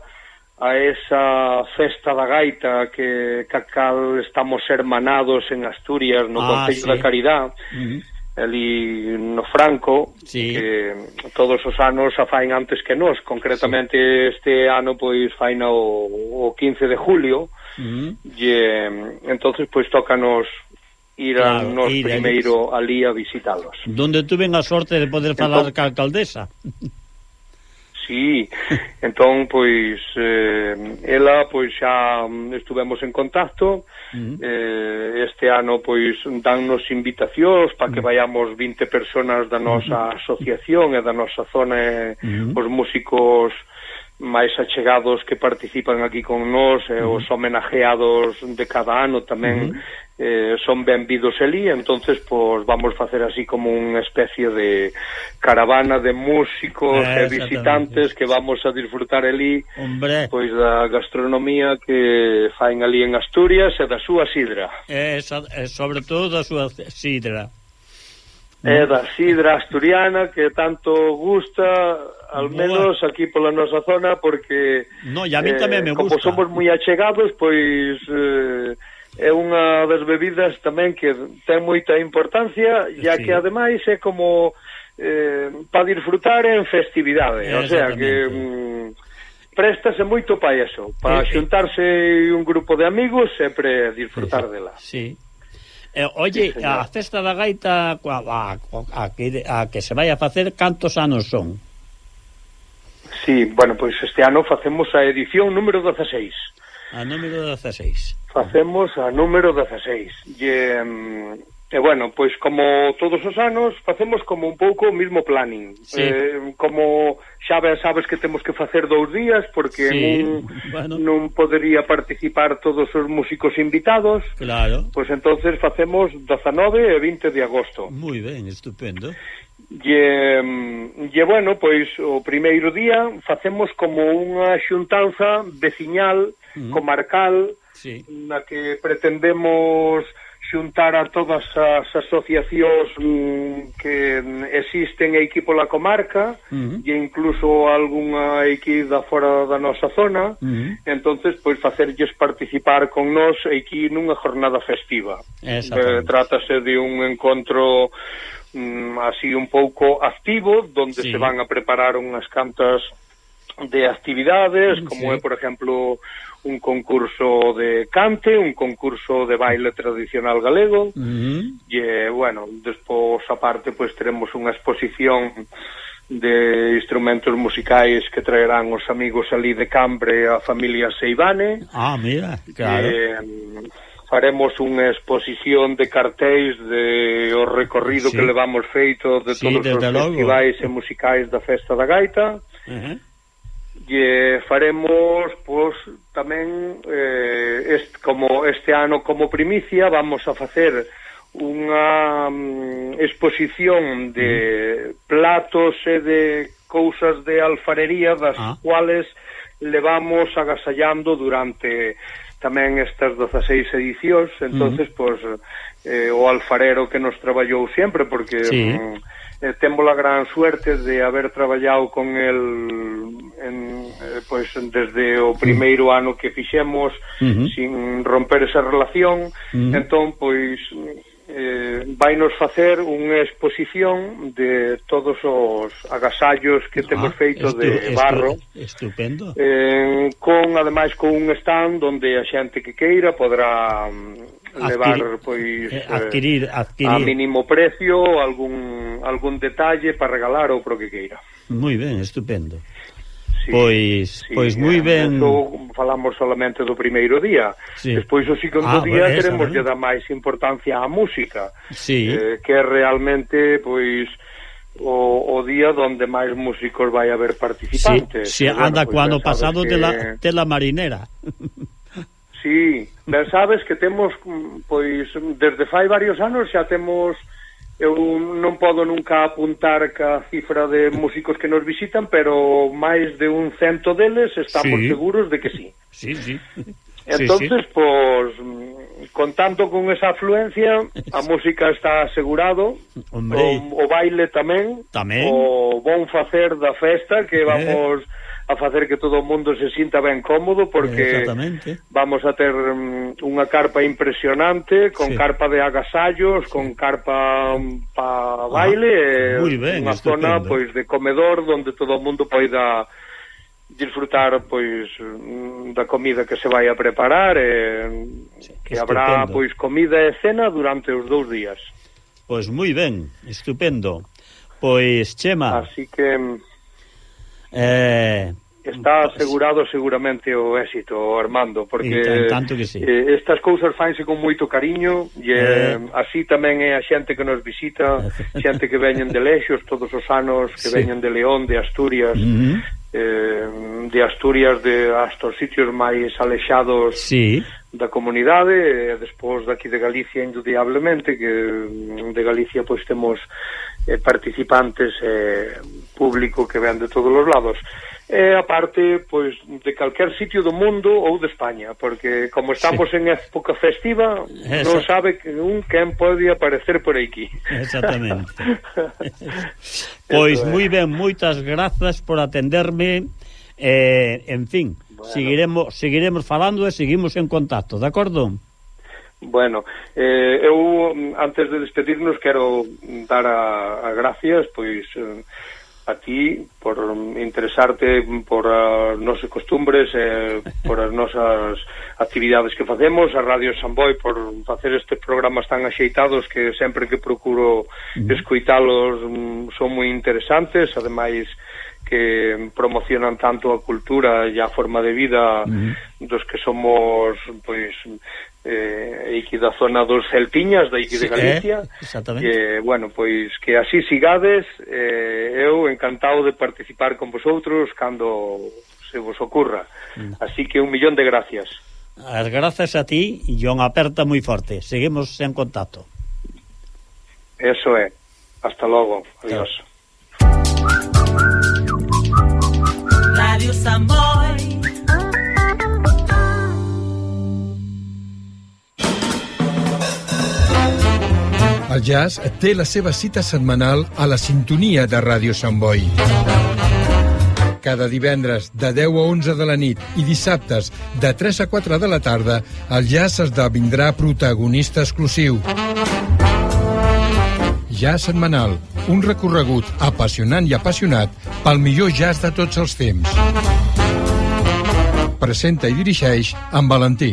a esa festa da gaita que ca cal estamos hermanados en Asturias no ah, Concello sí. da Caridad uh -huh. ali no Franco sí. que todos os anos a fain antes que nós concretamente sí. este ano pois fain o, o 15 de julio uh -huh. e mm, entonces pois tócanos irán claro, nos ir primeiro ali a visitalos. Donde tuve a sorte de poder entón- falar entón, ca alcaldesa. Sí, entón, pois, eh, ela, pois, xa estuvemos en contacto, uh -huh. eh, este ano, pois, dannos invitacións para que vayamos 20 personas da nosa asociación e da nosa zona, uh -huh. os músicos máis achegados que participan aquí con nós e eh, os homenajeados de cada ano tamén uh -huh. eh, son benvidos elí entonces pois vamos facer así como unha especie de caravana de músicos eh, e visitantes que vamos a disfrutar elí Hombre. pois da gastronomía que faen ali en Asturias e da súa sidra eh, sobre todo da súa sidra é da sidra asturiana que tanto gusta al menos aquí pola nosa zona porque No, e a mí eh, tamén me gusta. Como somos moi achegados, pois eh, é unha das bebidas tamén que ten moita importancia, ya sí. que ademais é como eh, para disfrutar en festividade, o sea que mm, préstase moito para eso, para eh, eh. xuntarse un grupo de amigos e pre disfrutar dela. Sí. Eh, oye, sí, a festa da gaita a, a, a, que, a que se vai a facer cantos anos son? Sí, bueno, pois pues este ano facemos a edición número 16. A número 16. Facemos a número 16. E E bueno, pois como todos os anos facemos como un pouco o mismo planning. Sí. Eh, como xa sabes que temos que facer dous días porque sí. nun, bueno. non podería participar todos os músicos invitados. Claro. Pois entonces facemos 19 e 20 de agosto. Moi ben, estupendo. E, e bueno, pois o primeiro día facemos como unha xuntanza veciñal, uh -huh. comarcal, sí. na que pretendemos xuntar a todas as asociacións mm, que mm, existen aquí pola comarca uh -huh. e incluso algunha aquí da fora da nosa zona uh -huh. entonces pois facerlles participar con nós aquí nunha jornada festiva eh, trátase de un encontro mm, así un pouco activo donde sí. se van a preparar unhas cantas de actividades, como sí. é, por exemplo, un concurso de cante, un concurso de baile tradicional galego, uh -huh. e, bueno, despois, aparte, pois teremos unha exposición de instrumentos musicais que traerán os amigos ali de Cambre a familia Seibane. Ah, mira, claro. E, faremos unha exposición de cartéis de o recorrido sí. que levamos feito de sí, todos os festivais logo. e musicais da Festa da Gaita. Uh -huh lle faremos pois tamén eh, est, como este ano como primicia vamos a facer unha um, exposición de platos e de cousas de alfarería das ah. cuales levamos agasallando durante tamén estas 16 edicións, entonces uh -huh. pois eh, o alfarero que nos traballou sempre porque sí. mm, eh, temos a gran suerte de haber traballado con el en, eh, pois pues, desde o primeiro ano que fixemos uh -huh. sin romper esa relación uh -huh. entón pois eh, vainos facer unha exposición de todos os agasallos que ah, temos feito estu, de barro estupendo eh, con ademais con un stand onde a xente que queira podrá mm, levar adquirir, pois eh, adquirir, eh, adquirir a mínimo precio algún algún detalle para regalar ou pro que queira. Moi ben, estupendo. Sí, pois sí, pois eh, moi ben. Eso falamos solamente do primeiro día. Sí. Despois o segundo ah, día esa, queremos lle dar máis importancia á música. Sí. Eh, que realmente pois o, o día donde máis músicos vai haber participantes. Si, sí, sí, bueno, anda bueno, pois, ano pasado que... de la, de la marinera. Sí, Ben sabes que temos, mm, pois, desde fai varios anos xa temos eu non podo nunca apuntar ca cifra de músicos que nos visitan, pero máis de un cento deles estamos sí. seguros de que sí. Sí, sí. Entonces, sí, sí. pois, contando con esa afluencia, a música está asegurado, Hombre. o, o baile tamén, tamén, o bon facer da festa que eh. vamos... Eh a facer que todo o mundo se sinta ben cómodo porque eh, vamos a ter um, unha carpa impresionante con sí. carpa de agasallos, sí. con carpa um, pa baile, ben, unha zona estupendo. pois de comedor onde todo o mundo poida disfrutar pois mm, da comida que se vai a preparar e sí, que habrá estupendo. pois comida e cena durante os dous días. Pois moi ben, estupendo. Pois Chema. Así que Eh, Está asegurado seguramente o éxito, Armando, porque e tanto que sí. eh, estas cousas fanse con moito cariño e eh, eh, así tamén é a xente que nos visita, xente que veñen de Lexos todos os anos, que sí. veñen de León, de Asturias, uh eh, de Asturias, de hasta os sitios máis alexados sí da comunidade e despois daqui de Galicia indudiablemente que de Galicia pois temos eh, participantes eh, público que ven de todos os lados e a parte pois de calquer sitio do mundo ou de España, porque como estamos sí. en época festiva, Esa... non sabe que un quen pode aparecer por aquí. Exactamente. pois moi ben, moitas grazas por atenderme. Eh, en fin, bueno. seguiremos, seguiremos falando e seguimos en contacto, de acordo? Bueno, eh, eu antes de despedirnos quero dar a, a gracias pois eh, a ti por interesarte por eh, as nosas costumbres eh, por as nosas actividades que facemos a Radio Samboy por facer estes programas tan axeitados que sempre que procuro escoitalos mm, son moi interesantes ademais que promocionan tanto a cultura e a forma de vida uh -huh. dos que somos pois eh, aquí da zona dos Celtiñas da aquí sí, de Galicia eh, que, bueno, pois que así sigades eh, eu encantado de participar con vosotros cando se vos ocurra uh así que un millón de gracias As grazas a ti, John aperta moi forte. Seguimos en contacto. Eso é. Hasta logo. Adiós. Claro. Radio Samboy. El jazz té la seva cita setmanal a la sintonia de Ràdio Sant Boi. Cada divendres de 10 a 11 de la nit i dissabtes de 3 a 4 de la tarda, el jazz esdevindrà protagonista exclusiu. Jazz setmanal, un recorregut apassionant i apassionat pel millor jazz de tots els temps. Presenta i dirigeix en Valentí.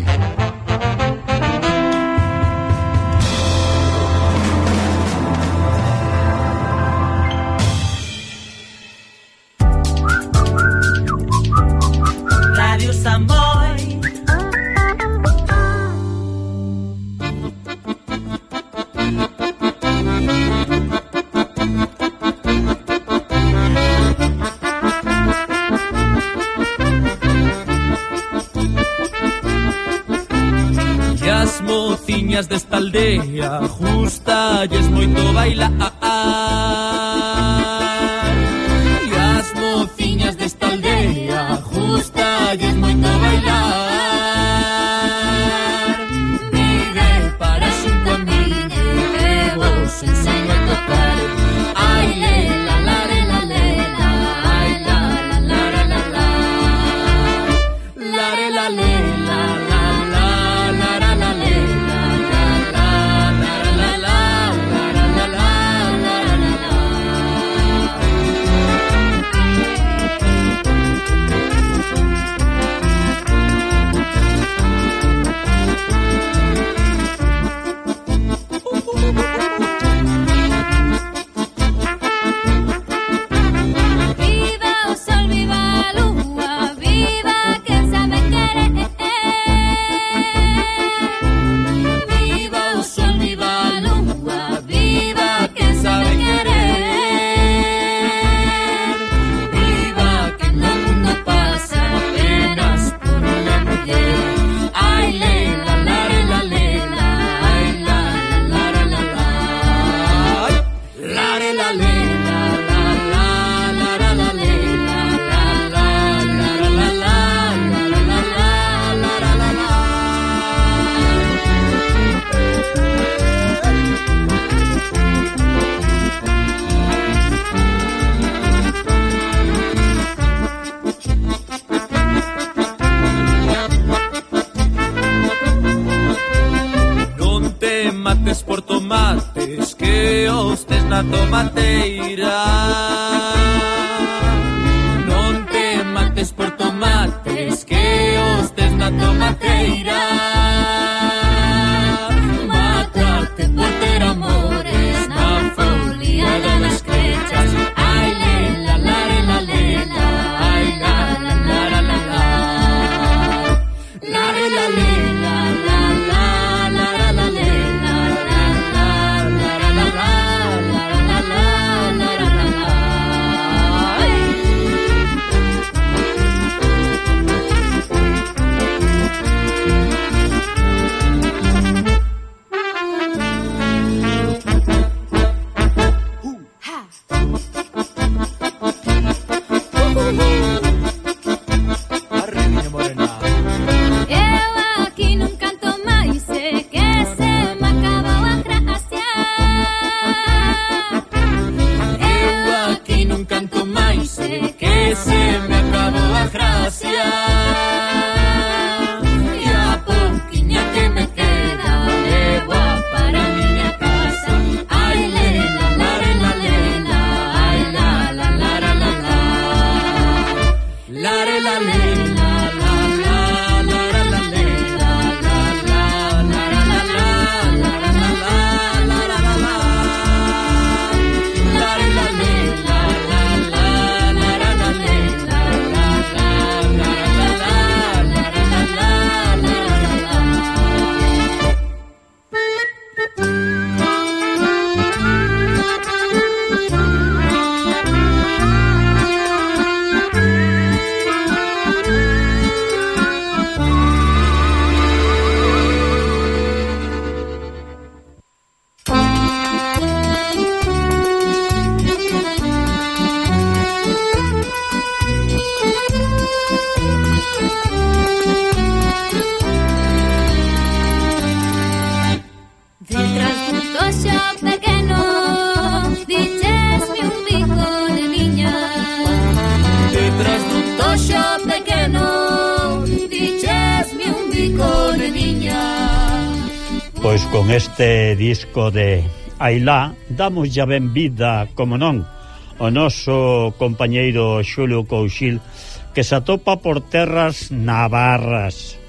disco de Ailá damos ya benvida, como non, o noso compañeiro Xulio Couchil que se atopa por terras navarras.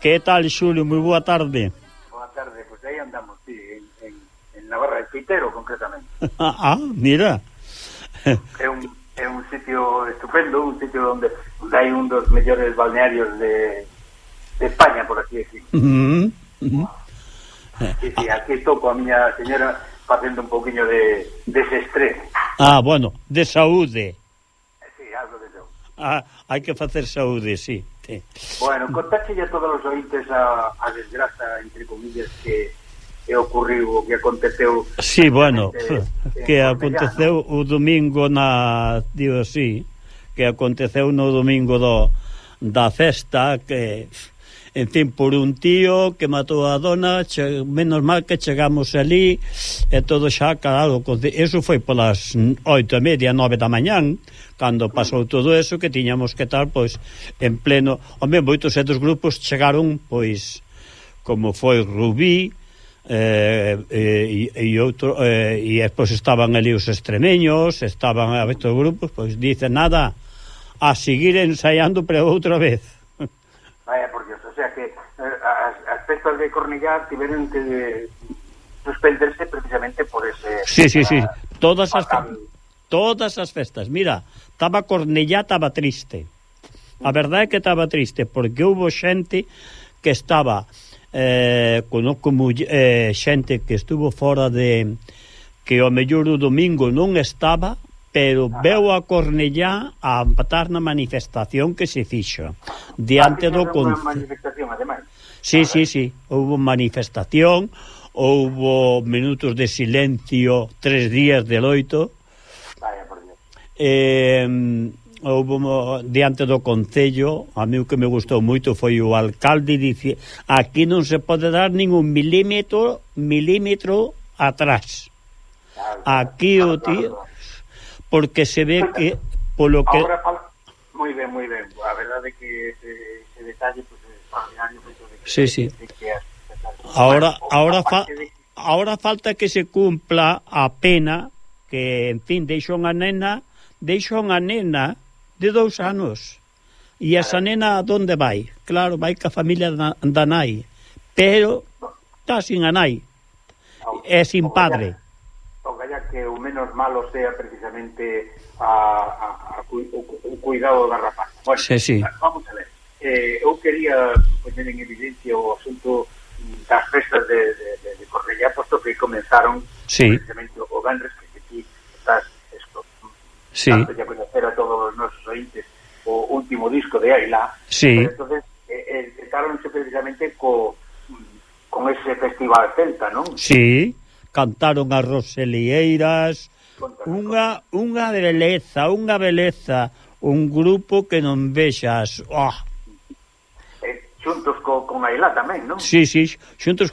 Que tal, Xulio? Moi boa tarde. Boa tarde, pois pues aí andamos, sí, en, en, en Navarra en Feitero, concretamente. ah, mira. é, un, é un sitio estupendo, un sitio onde, onde hai un dos mellores balnearios de, de España, por así decirlo. Mm -hmm. Sí, sí, ah. aquí estou coa miña señora facendo un poquinho de desestrés. Ah, bueno, de saúde. Sí, algo de saúde. Ah, hai que facer saúde, sí. sí. Bueno, contaxe a todos os ointes a, a desgraza, entre comillas, que que ocurriu, o que aconteceu Sí, bueno, que aconteceu o domingo na digo sí, que aconteceu no domingo do, da festa que en fin, por un tío que matou a dona, che, menos mal que chegamos ali, e todo xa, calado, eso foi polas oito e media, nove da mañán, cando pasou todo eso, que tiñamos que estar, pois, en pleno... Home, moitos outros grupos chegaron, pois, como foi Rubí, eh, eh, e, e outro eh, e despois estaban ali os extremeños estaban a estos grupos pois dice nada a seguir ensaiando pero outra vez Vaya, porque sea que eh, as, as festas de Cornellá tiveron que suspenderse precisamente por ese... Sí, sí, sí, todas as, todas as festas. Mira, estaba Cornellá, estaba triste. A verdade é que estaba triste, porque houve xente que estaba... Eh, conozco eh, xente que estuvo fora de... que ao mellor o domingo non estaba pero veu a Cornellá a empatar na manifestación que se fixo diante ah, do Concello. Sí, ah, sí, sí, houve manifestación, houve minutos de silencio, tres días de loito. Vaya, por Dios. Eh, houve diante do Concello, a mí o que me gustou moito foi o alcalde dice aquí non se pode dar ningún milímetro milímetro atrás. Aquí o tío porque se ve que polo que Ahora fal... moi ben, moi ben. A verdade é que ese, ese detalle pues, é extraordinario de que, sí, sí. De que Ahora, ahora, fa, de... ahora falta que se cumpla a pena que, en fin, deixon a nena deixon a nena de dous anos. E esa nena donde vai? Claro, vai ca familia da, da nai pero está sin a nai. É sin padre falla que o menos malo sea precisamente a, a, a, o, o cuidado da rapaz. Bueno, sí, sí. vamos a ver. Eh, eu quería poner en evidencia o asunto das festas de, de, de, de Correia, posto que comenzaron sí. precisamente o Benres, que aquí estás esto, sí. tanto ya conocer a todos os nosos ointes o último disco de Aila, sí. pero entonces eh, eh, precisamente co, con ese festival celta, non? Sí cantaron as Roselieiras, unha unha beleza, unha beleza, un grupo que non vexas. Oh. Eh, xuntos co, con Aila tamén, non? Sí, sí, xuntos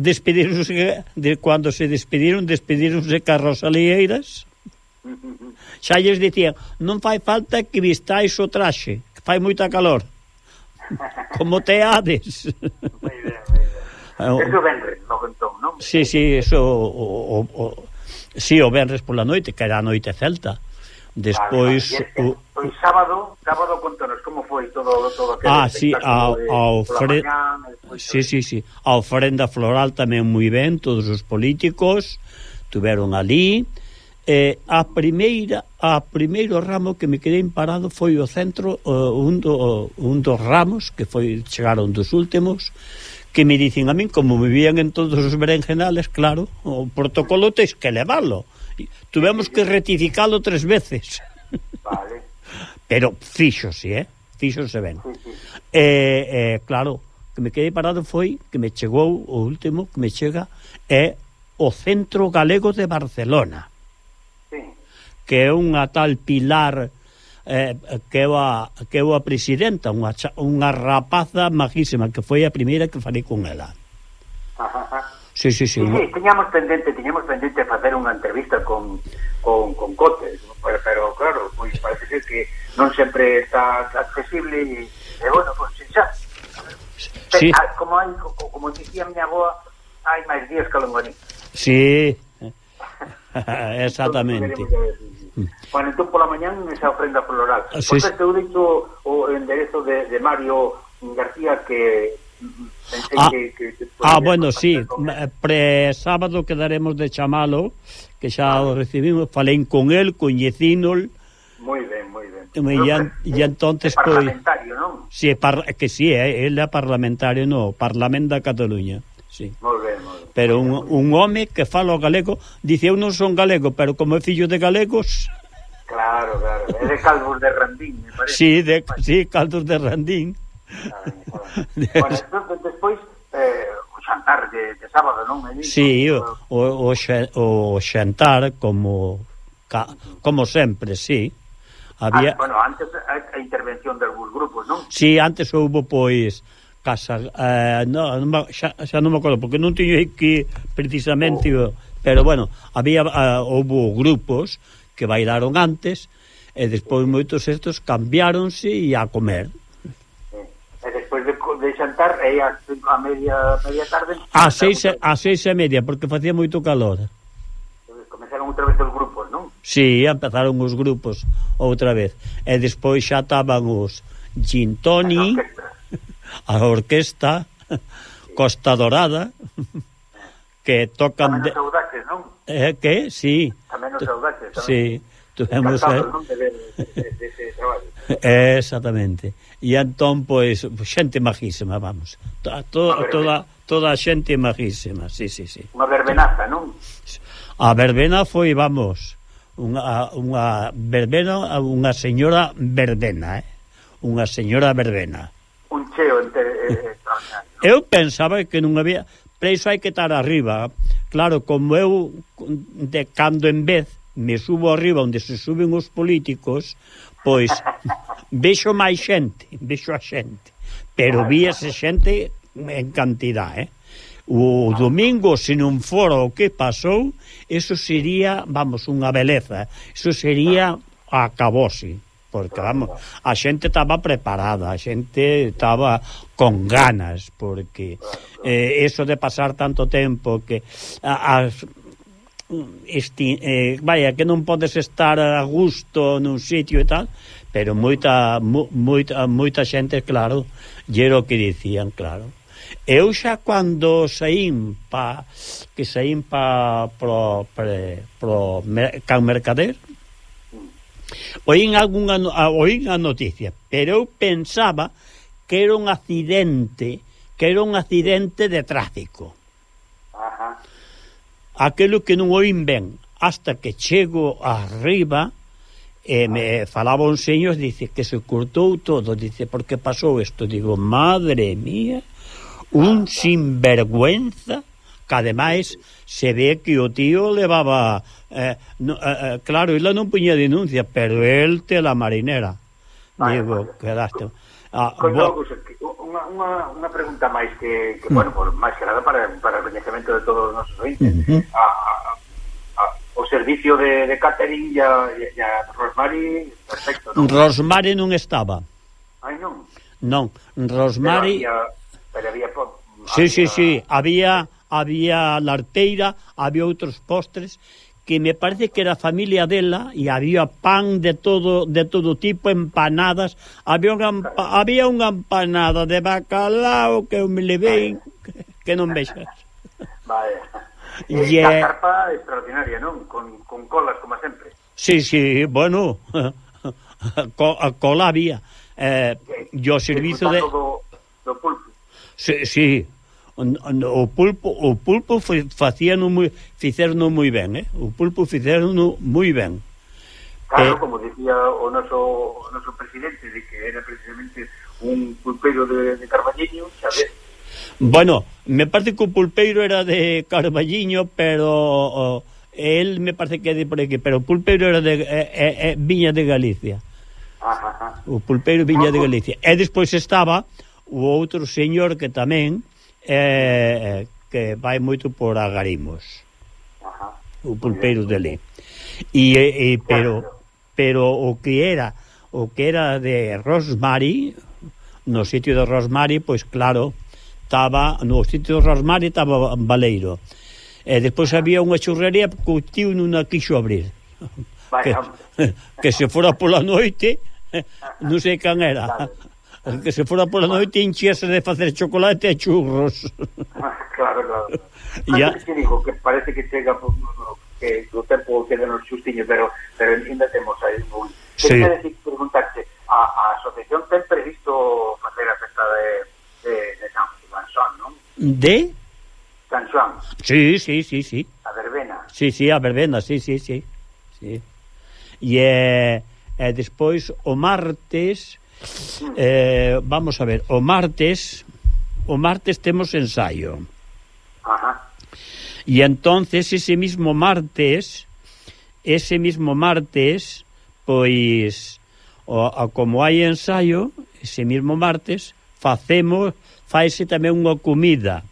despedironse de cando se despediron, despedironse ca Roselieiras. Xa lles dicían, non fai falta que vistais o traxe, que fai moita calor. Como teades. Ah, o Benres, entón, non? Sí, sí, eso o, o, o, sí, o Benres pola noite, que era a noite celta. Despois vale, vale. o, o sábado, sábado contanos como foi todo todo aquele Ah, sí, a, de, a ofre... mañana, sí, sí, sí. A ofrenda floral tamén moi ben, todos os políticos tuveron ali. Eh, a primeira a primeiro ramo que me quedei parado foi o centro uh, un, do, un dos ramos que foi chegaron dos últimos que me dicen a min, como vivían en todos os berenjenales, claro, o protocolo tens que leválo. Tuvemos que rectificalo tres veces. Vale. Pero fíxose, eh? Fíxose ben. eh, eh, claro, que me quedei parado foi que me chegou o último que me chega é o Centro Galego de Barcelona. Sí. Que é unha tal pilar eh, que, eu a, que a presidenta, unha, unha rapaza majísima, que foi a primeira que falei con ela. Ajá, ajá. Sí, sí, sí. sí, sí tiñamos pendente, tiñamos pendente facer unha entrevista con, con, con Cotes, pero, pero claro, pois parece ser que non sempre está accesible e, e bueno, pois pues, xa. Sí. Ah, como, hai, como, como dicía miña boa, hai máis días que longoní. Sí, exactamente. Pois Bueno, entón pola mañán esa ofrenda floral. Sí. Por certo, eu dito o enderezo de, de Mario García que Ah, que, que, que ah bueno, sí, pre sábado quedaremos de chamalo, que xa ah. o recibimos, falei con el, coñecínol. Moi ben, moi ben. E ya, ya entonces é parlamentario, non? Si, é par... que si, é eh, ele é parlamentario no Parlamento da Cataluña. Sí. Moi ben, moi ben pero un, un home que fala o galego, dice, eu non son galego, pero como é fillo de galegos... Claro, claro, é de caldos de Randín, me parece. Sí, de, sí caldos de Randín. Bueno, despois, despois eh, o xantar de, de sábado, non? Me dico, sí, o, o, o xantar como ca, como sempre, sí. Había... Ah, bueno, antes a, a intervención de algúns grupos, non? Sí, antes houve, pois, casa. Eh, no, non, xa, xa non me acordo, porque non teño aquí precisamente, oh. pero bueno, había eh, uh, houve grupos que bailaron antes e despois moitos estos cambiáronse e a comer. Eh, e despois de, de xantar e a, a media, media tarde... A seis, a seis e media, porque facía moito calor. Comezaron outra vez os grupos, non? Sí, empezaron os grupos outra vez. E despois xa estaban os gin toni a orquesta Costa Dorada que tocan tamén os audaces, non? Eh, que? Sí. Tamén os audaces, tamén. Sí. Tuvemos, eh... de, de, de, de traballo. Exactamente. E entón, pois, xente majísima, vamos. To, to, toda, toda a xente majísima, sí, sí, sí. Unha verbenaza, non? A verbena foi, vamos, unha, unha verbena, unha señora verbena, eh? Unha señora verbena. Un che Eu pensaba que non había... Preso hai que estar arriba. Claro, como eu, de cando en vez, me subo arriba onde se suben os políticos, pois vexo máis xente, vexo a xente. Pero víase xente en cantidad, eh? O domingo, se non fora o que pasou, eso sería, vamos, unha beleza. Eso sería a cabose porque vamos, a xente estaba preparada, a xente estaba con ganas, porque eh, eso de pasar tanto tempo que as esti, eh, vaya, que non podes estar a gusto nun sitio e tal, pero moita moita moita xente, claro, llero que dicían, claro. Eu xa cando saín pa que saín pa pro pre, pro can mercader, Oín algunha oín a noticia, pero eu pensaba que era un accidente, que era un accidente de tráfico. Ajá. Aquelo que non oín ben, hasta que chego arriba e me falaba un señor, dice que se cortou todo, dice, por que pasou isto? Digo, madre mía, un sinvergüenza, que ademais se ve que o tío levaba Eh, no, eh, eh claro, ela non puña denuncia, pero el te la marinera. Vale, Digo, vale. quedaste. Ah, Conto, vos... unha, unha, unha pregunta máis que, que mm. bueno, por, máis que nada para, para o coñecemento de todos os nosos ointes. Uh a, a, a, o servicio de, de catering e a, a Rosmari, perfecto, non? Rosmari non estaba. Ai, non? Non, Rosmari... Pero había... Pero había po... Sí, había... sí, sí, había había larteira, había outros postres que me parece que era familia dela e había pan de todo de todo tipo, empanadas, había unha había unha empanada de bacalao que eu me levei que, que non vexas. Vale. E é a carpa extraordinaria, non? Con, con colas como sempre. Sí, sí, bueno, co, a cola había. Eh, e o servizo de do, do pulpo. Sí, sí, on, o pulpo o pulpo facíano moi fixerno moi ben, eh? O pulpo fixerno moi ben. Claro, eh, como dicía o noso, o noso presidente de que era precisamente un pulpeiro de, de Carballiño, xa ves. Bueno, me parece que o pulpeiro era de Carballiño, pero o, él me parece que é de por aquí, pero o pulpeiro era de eh, eh, viña de Galicia. Ajá, ajá. O pulpeiro viña de Galicia. E despois estaba o outro señor que tamén eh, que vai moito por agarimos. Ajá. O pulpeiro de lei. E, e pero pero o que era o que era de Rosemary, no sitio de Rosemary, pois claro, estaba no sitio de Rosemary estaba Baleiro. E despois había unha churrería que o tío non a quixo abrir. Que, que se fora pola noite, non sei can era. que se fora pola noite enchíase de facer chocolate e churros. Ah, claro, claro. Ya. Que digo que parece que chega que o tempo queda no xustiño, pero pero ainda temos aí un... Sí. Decir, preguntarte, a, a asociación ten previsto facer a festa de, de, de San Juan, non? De? San Juan. Sí, sí, sí, sí. A verbena. Sí, sí, a verbena, sí, sí, sí. sí. E, e despois o martes Eh, vamos a ver, o martes o martes temos ensaio. Ajá. Y entonces ese mismo martes ese mismo martes pois o, o, como hai ensaio ese mismo martes facemos faise tamén unha comida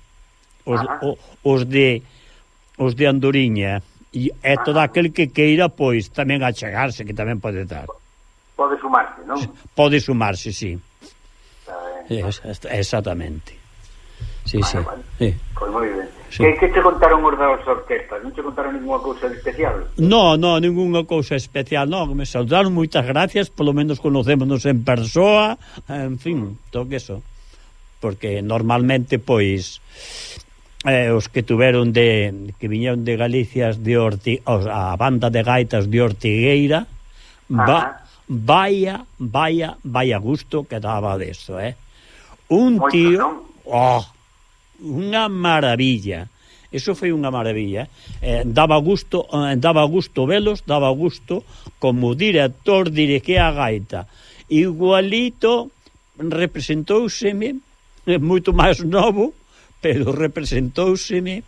os, Ajá. o, os de os de Andoriña e é todo aquel que queira pois tamén achegarse que tamén pode dar pode sumarse, non? Pode sumarse, sí. Es, exactamente. Sí, vale, sí. Vale. sí. Pois moi ben. Sí. Que, que te contaron os das orquestas? Non te contaron ninguna cousa especial? No, no, ninguna cousa especial, non. Me saudaron, moitas gracias, polo menos conocémonos en persoa, en fin, todo que eso. Porque normalmente, pois, eh, os que tuveron de que viñeron de Galicias de Orti, os, a banda de gaitas de Ortigueira, va vaya, vaya, vaya gusto que daba de eso, eh? Un Moito, tío... Oh, unha maravilla. Eso foi unha maravilla. Eh? eh, daba gusto, eh, daba gusto velos, daba gusto como director dirigía a gaita. Igualito representouseme eh, moito máis novo, pero representouseme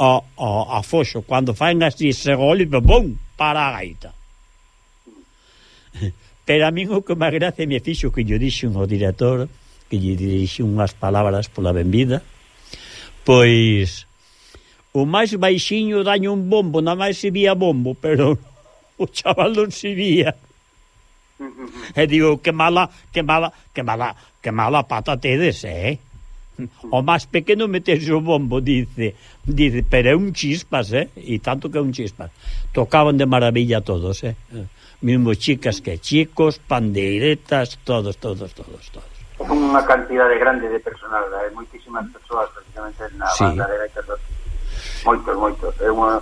a, a, a Foxo cando faen así ese golpe, bom, para a gaita. Pero a min o que máis gracia me fixo que lle dixen ao director que lle dirixe unhas palabras pola benvida pois o máis baixiño daño un bombo na máis se vía bombo pero o chaval non se vía e digo que mala que mala que mala que mala pata tedes eh o máis pequeno metes o bombo, dice, dice, pero é un chispas, eh? E tanto que é un chispas. Tocaban de maravilla todos, eh? mismo chicas que chicos, pandeiretas, todos, todos, todos, todos. Unha cantidade grande de personal, hai moitísimas persoas precisamente na sí. banda de gaitas do Moitos, moitos. É unha,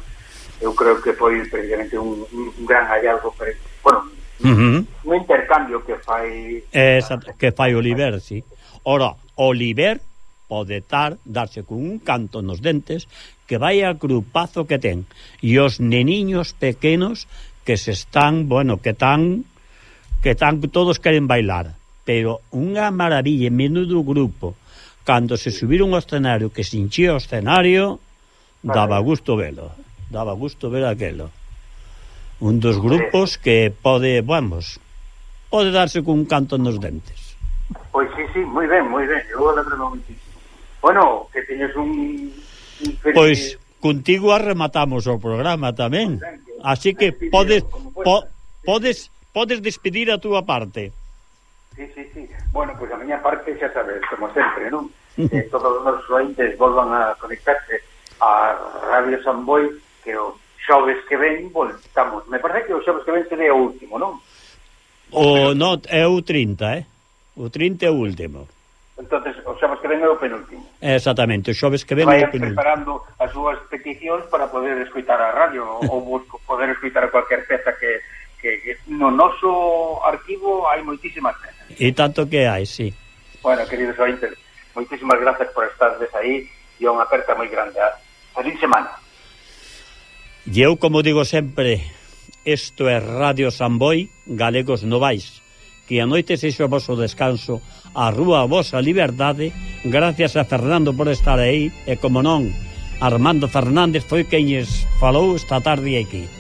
eu creo que foi precisamente un, un gran hallazgo, pero, bueno, uh -huh. un intercambio que fai... Esa, que fai Oliver, sí. Ora, Oliver pode estar, darse con un canto nos dentes, que vai a grupazo que ten. E os neniños pequenos que se están, bueno, que tan que tan todos queren bailar, pero unha maravilla, menudo grupo. Cando se subiron ao escenario, que se hinchía o escenario, daba gusto velo, daba gusto ver aquelo. Un dos grupos que pode, vamos, pode darse cun canto nos dentes. Pois sí, sí, moi ben, moi ben. Eu alegro moitísimo. Bueno, que teñes un... un feliz... Pois, contigo arrematamos o programa tamén. Ben, Así que podes po, podes podes despedir a túa parte. Sí, sí, sí. Bueno, pois pues a miña parte xa sabes, como sempre, non? eh, todos os nosos ointes volvan a conectarse a Radio San Boi que o xoves que ven voltamos. Me parece que o xoves que ven sería o último, non? O, o no, é o 30, eh? O 30 é o último. Entonces, o xoves que ven é o penúltimo. Exactamente, o xoves que ven Vai preparando as súas peticións para poder escoitar a radio ou busco poder escoitar cualquier peza que, que, que no noso arquivo hai moitísimas pezas. E tanto que hai, sí. Bueno, queridos ointes, moitísimas grazas por estardes aí e unha aperta moi grande ah. Feliz semana. E eu, como digo sempre, isto é Radio Samboy, Galegos Novais. Que a noite sexa o vosso descanso, a Rúa Vosa Liberdade, gracias a Fernando por estar aí, e como non, Armando Fernández foi quen falou esta tarde aquí.